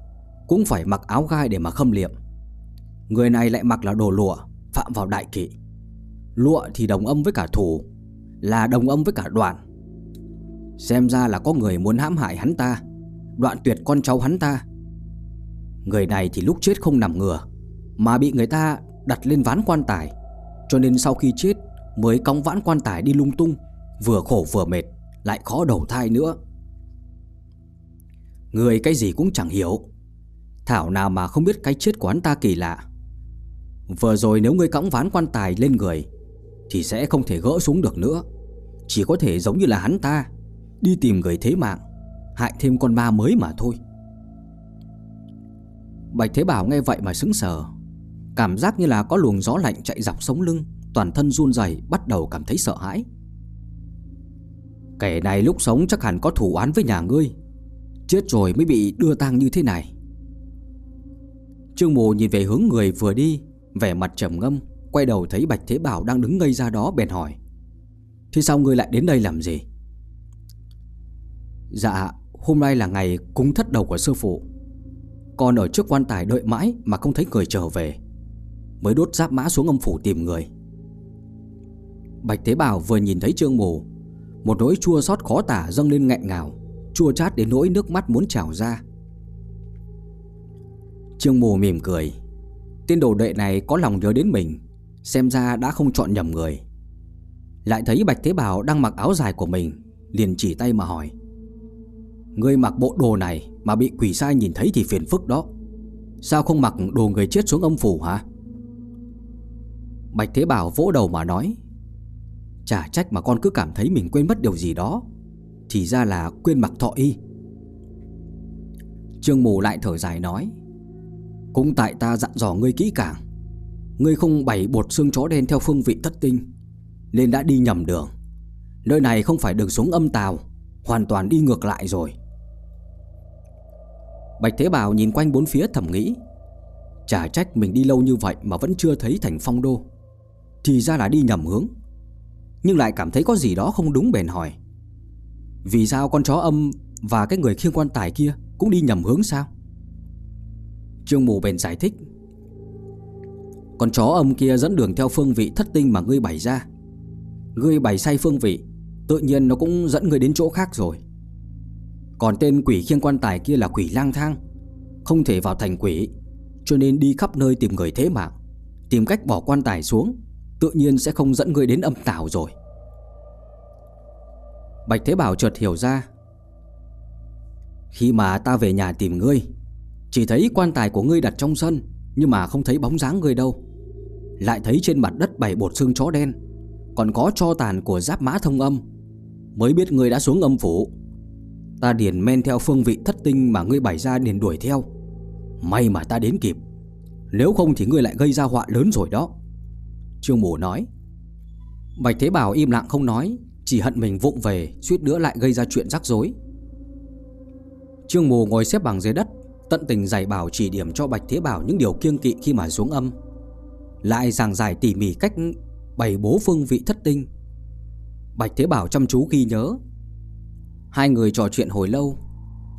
cũng phải mặc áo gai để mà khâm liệm. Người này lại mặc là đồ lụa, Phạm vào đại kỵ. Lụa thì đồng âm với cả thủ Là đồng âm với cả đoạn. Xem ra là có người muốn hãm hại hắn ta, Đoạn tuyệt con cháu hắn ta. Người này thì lúc chết không nằm ngừa Mà bị người ta đặt lên ván quan tài. Cho nên sau khi chết, Mới cong vãn quan tài đi lung tung, Vừa khổ vừa mệt, Lại khó đầu thai nữa. Người cái gì cũng chẳng hiểu. Thảo nào mà không biết cái chết của hắn ta kỳ lạ. Vừa rồi nếu ngươi cõng ván quan tài lên người, Thì sẽ không thể gỡ xuống được nữa. Chỉ có thể giống như là hắn ta, Đi tìm người thế mạng, Hại thêm con ma mới mà thôi. Bạch Thế Bảo nghe vậy mà sững sờ. Cảm giác như là có luồng gió lạnh chạy dọc sống lưng, Toàn thân run rẩy, bắt đầu cảm thấy sợ hãi. Kẻ này lúc sống chắc hẳn có thủ án với nhà ngươi. Chết rồi mới bị đưa tang như thế này. Trương Mù nhìn về hướng người vừa đi, Vẻ mặt trầm ngâm, Quay đầu thấy Bạch Thế Bảo đang đứng ngây ra đó bèn hỏi, Thế sao ngươi lại đến đây làm gì? Dạ Hôm nay là ngày cúng thất đầu của sư phụ. Con ở trước quan tài đợi mãi Mà không thấy người trở về, Mới đốt giáp mã xuống âm phủ tìm người. Bạch Thế Bảo vừa nhìn thấy Trương Mù Một nỗi chua xót khó tả dâng lên nghẹn ngào, Chua chát đến nỗi nước mắt muốn trào ra. Trương Mù mỉm cười. Tên đồ đệ này có lòng nhớ đến mình, Xem ra đã không chọn nhầm người. Lại thấy Bạch Thế Bảo đang mặc áo dài của mình, Liền chỉ tay mà hỏi. Ngươi mặc bộ đồ này mà bị quỷ sai nhìn thấy thì phiền phức đó. Sao không mặc đồ người chết xuống âm phủ hả? Bạch Thế Bảo vỗ đầu mà nói. Chả trách mà con cứ cảm thấy mình quên mất điều gì đó. Thì ra là quên mặc thọ y. Trương Mù lại thở dài nói. Cũng tại ta dặn dò ngươi kỹ càng. Ngươi không bày bột xương chó đen theo phương vị thất tinh Nên đã đi nhầm đường. Nơi này không phải đường xuống âm tàu Hoàn toàn đi ngược lại rồi. Bạch Thế Bảo nhìn quanh bốn phía thầm nghĩ, Chả trách mình đi lâu như vậy mà vẫn chưa thấy thành phong đô. Thì ra là đi nhầm hướng, Nhưng lại cảm thấy có gì đó không đúng bền hỏi. Vì sao con chó âm và cái người khiêng quan tài kia cũng đi nhầm hướng sao? Trương Mù bền giải thích. Con chó âm kia dẫn đường theo phương vị thất tinh mà ngươi bày ra. Ngươi bày sai phương vị, Tự nhiên nó cũng dẫn ngươi đến chỗ khác rồi. Còn tên quỷ khiêng quan tài kia là quỷ lang thang, Không thể vào thành quỷ, Cho nên đi khắp nơi tìm người thế mạng, Tìm cách bỏ quan tài xuống, Tự nhiên sẽ không dẫn ngươi đến âm tảo rồi. Bạch Thế Bảo chợt hiểu ra, Khi mà ta về nhà tìm ngươi chỉ thấy quan tài của ngươi đặt trong sân, Nhưng mà không thấy bóng dáng ngươi đâu. Lại thấy trên mặt đất bày bột xương chó đen, Còn có cho tàn của giáp mã thông âm. Mới biết ngươi đã xuống âm phủ. Ta điền men theo phương vị thất tinh mà ngươi bày ra điền đuổi theo. May mà ta đến kịp. Nếu không thì ngươi lại gây ra họa lớn rồi đó. Trương Mù nói. Bạch Thế Bảo im lặng không nói, Chỉ hận mình vụng về, Suýt nữa lại gây ra chuyện rắc rối. Trương Mù ngồi xếp bằng dưới đất Tận tình dạy bảo chỉ điểm cho Bạch Thế Bảo Những điều kiêng kỵ khi mà xuống âm. Lại giảng giải tỉ mỉ cách Bày bố phương vị thất tinh. Bạch Thế Bảo chăm chú ghi nhớ. Hai người trò chuyện hồi lâu.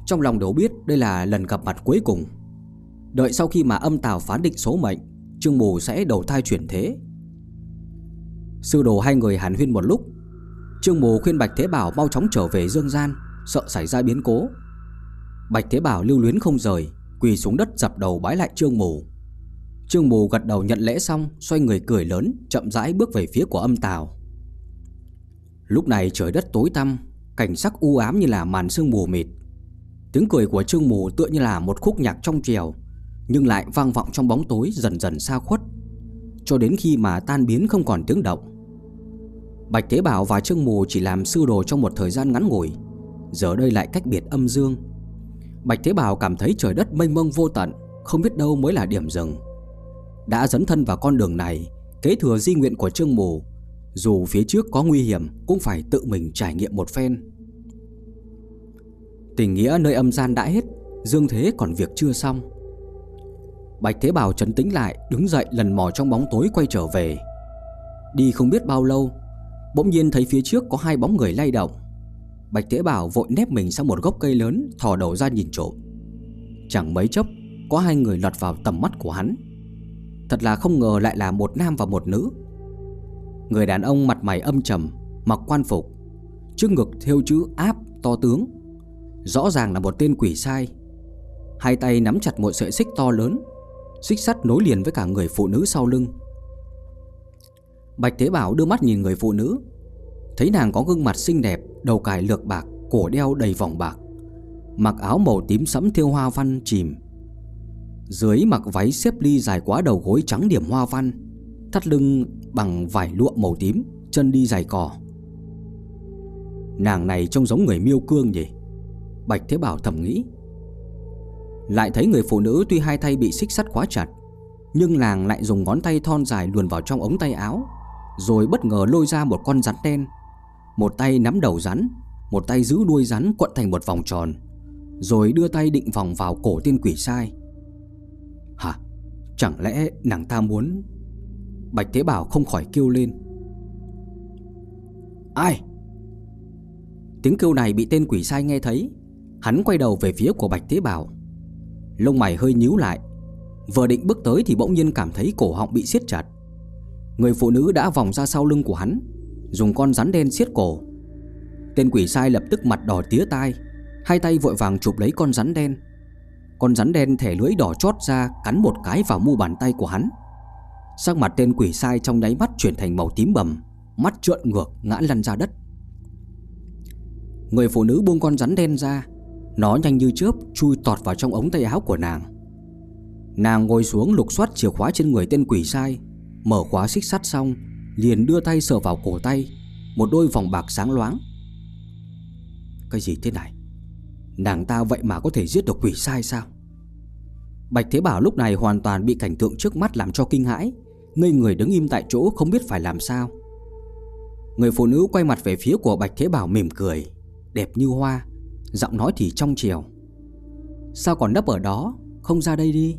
Trong lòng đều biết đây là lần gặp mặt cuối cùng. Đợi sau khi mà âm tào phán định số mệnh, Trương Mù sẽ đầu thai chuyển thế. Sư đồ hai người hàn huyên một lúc, Trương Mù khuyên Bạch Thế Bảo mau chóng trở về Dương Gian, Sợ xảy ra biến cố. Bạch Thế Bảo lưu luyến không rời, Quỳ xuống đất dập đầu bái lại Trương Mù. Trương Mù gật đầu nhận lễ xong, Xoay người cười lớn, Chậm rãi bước về phía của âm tào. Lúc này trời đất tối tăm, Cảnh sắc u ám như là màn sương mù mịt. Tiếng cười của Trương Mù tựa như là một khúc nhạc trong trèo Nhưng lại vang vọng trong bóng tối dần dần xa khuất, Cho đến khi mà tan biến không còn tiếng động. Bạch Thế Bảo và Trương Mù chỉ làm sư đồ trong một thời gian ngắn ngủi, Giờ đây lại cách biệt âm dương. Bạch Thế Bảo cảm thấy trời đất mênh mông vô tận, Không biết đâu mới là điểm dừng. Đã dấn thân vào con đường này, Kế thừa di nguyện của Trương Mù, dù phía trước có nguy hiểm Cũng phải tự mình trải nghiệm một phen. Tình nghĩa nơi âm gian đã hết, Dương thế còn việc chưa xong. Bạch Thế Bảo trấn tĩnh lại, Đứng dậy lần mò trong bóng tối quay trở về. Đi không biết bao lâu, Bỗng nhiên thấy phía trước có hai bóng người lay động. Bạch Thế Bảo vội nép mình sang một gốc cây lớn, Thò đầu ra nhìn trộm Chẳng mấy chốc, Có hai người lọt vào tầm mắt của hắn. Thật là không ngờ lại là một nam và một nữ. Người đàn ông mặt mày âm trầm, Mặc quan phục, Trước ngực thêu chữ áp to tướng, Rõ ràng là một tên quỷ sai. Hai tay nắm chặt một sợi xích to lớn, Xích sắt nối liền với cả người phụ nữ sau lưng. Bạch Thế Bảo đưa mắt nhìn người phụ nữ Thấy nàng có gương mặt xinh đẹp, Đầu cài lược bạc, Cổ đeo đầy vòng bạc. Mặc áo màu tím sẫm thêu hoa văn chìm. Dưới mặc váy xếp ly dài quá đầu gối trắng điểm hoa văn, Thắt lưng bằng vải lụa màu tím, Chân đi giày cỏ Nàng này trông giống người miêu cương nhỉ? Bạch Thế Bảo thầm nghĩ. Lại thấy người phụ nữ tuy hai tay bị xích sắt quá chặt, Nhưng nàng lại dùng ngón tay thon dài luồn vào trong ống tay áo, Rồi bất ngờ lôi ra một con rắn đen. Một tay nắm đầu rắn, Một tay giữ đuôi rắn quận thành một vòng tròn, Rồi đưa tay định vòng vào cổ tiên quỷ sai. Hả? Chẳng lẽ nàng ta muốn? Bạch Thế Bảo không khỏi kêu lên. Ai? Tiếng kêu này bị tên quỷ sai nghe thấy, Hắn quay đầu về phía của Bạch Thế Bảo. Lông mày hơi nhíu lại, Vừa định bước tới thì bỗng nhiên cảm thấy cổ họng bị siết chặt. Người phụ nữ đã vòng ra sau lưng của hắn Dùng con rắn đen siết cổ. Tên quỷ sai lập tức mặt đỏ tía tai, Hai tay vội vàng chụp lấy con rắn đen. Con rắn đen thể lưỡi đỏ chót ra, Cắn một cái vào mu bàn tay của hắn. Sắc mặt tên quỷ sai trong nháy mắt chuyển thành màu tím bầm, Mắt trợn ngược, ngã lăn ra đất. Người phụ nữ buông con rắn đen ra, Nó nhanh như chớp chui tọt vào trong ống tay áo của nàng. Nàng ngồi xuống lục soát chìa khóa trên người tên quỷ sai, Mở khóa xích sắt xong Liền đưa tay sờ vào cổ tay, Một đôi vòng bạc sáng loáng. Cái gì thế này? Nàng ta vậy mà có thể giết được quỷ sai sao? Bạch Thế Bảo lúc này hoàn toàn bị cảnh tượng trước mắt làm cho kinh hãi, Ngây người đứng im tại chỗ không biết phải làm sao. Người phụ nữ quay mặt về phía của Bạch Thế Bảo mỉm cười, Đẹp như hoa, Giọng nói thì trong chiều Sao còn nấp ở đó? Không ra đây đi.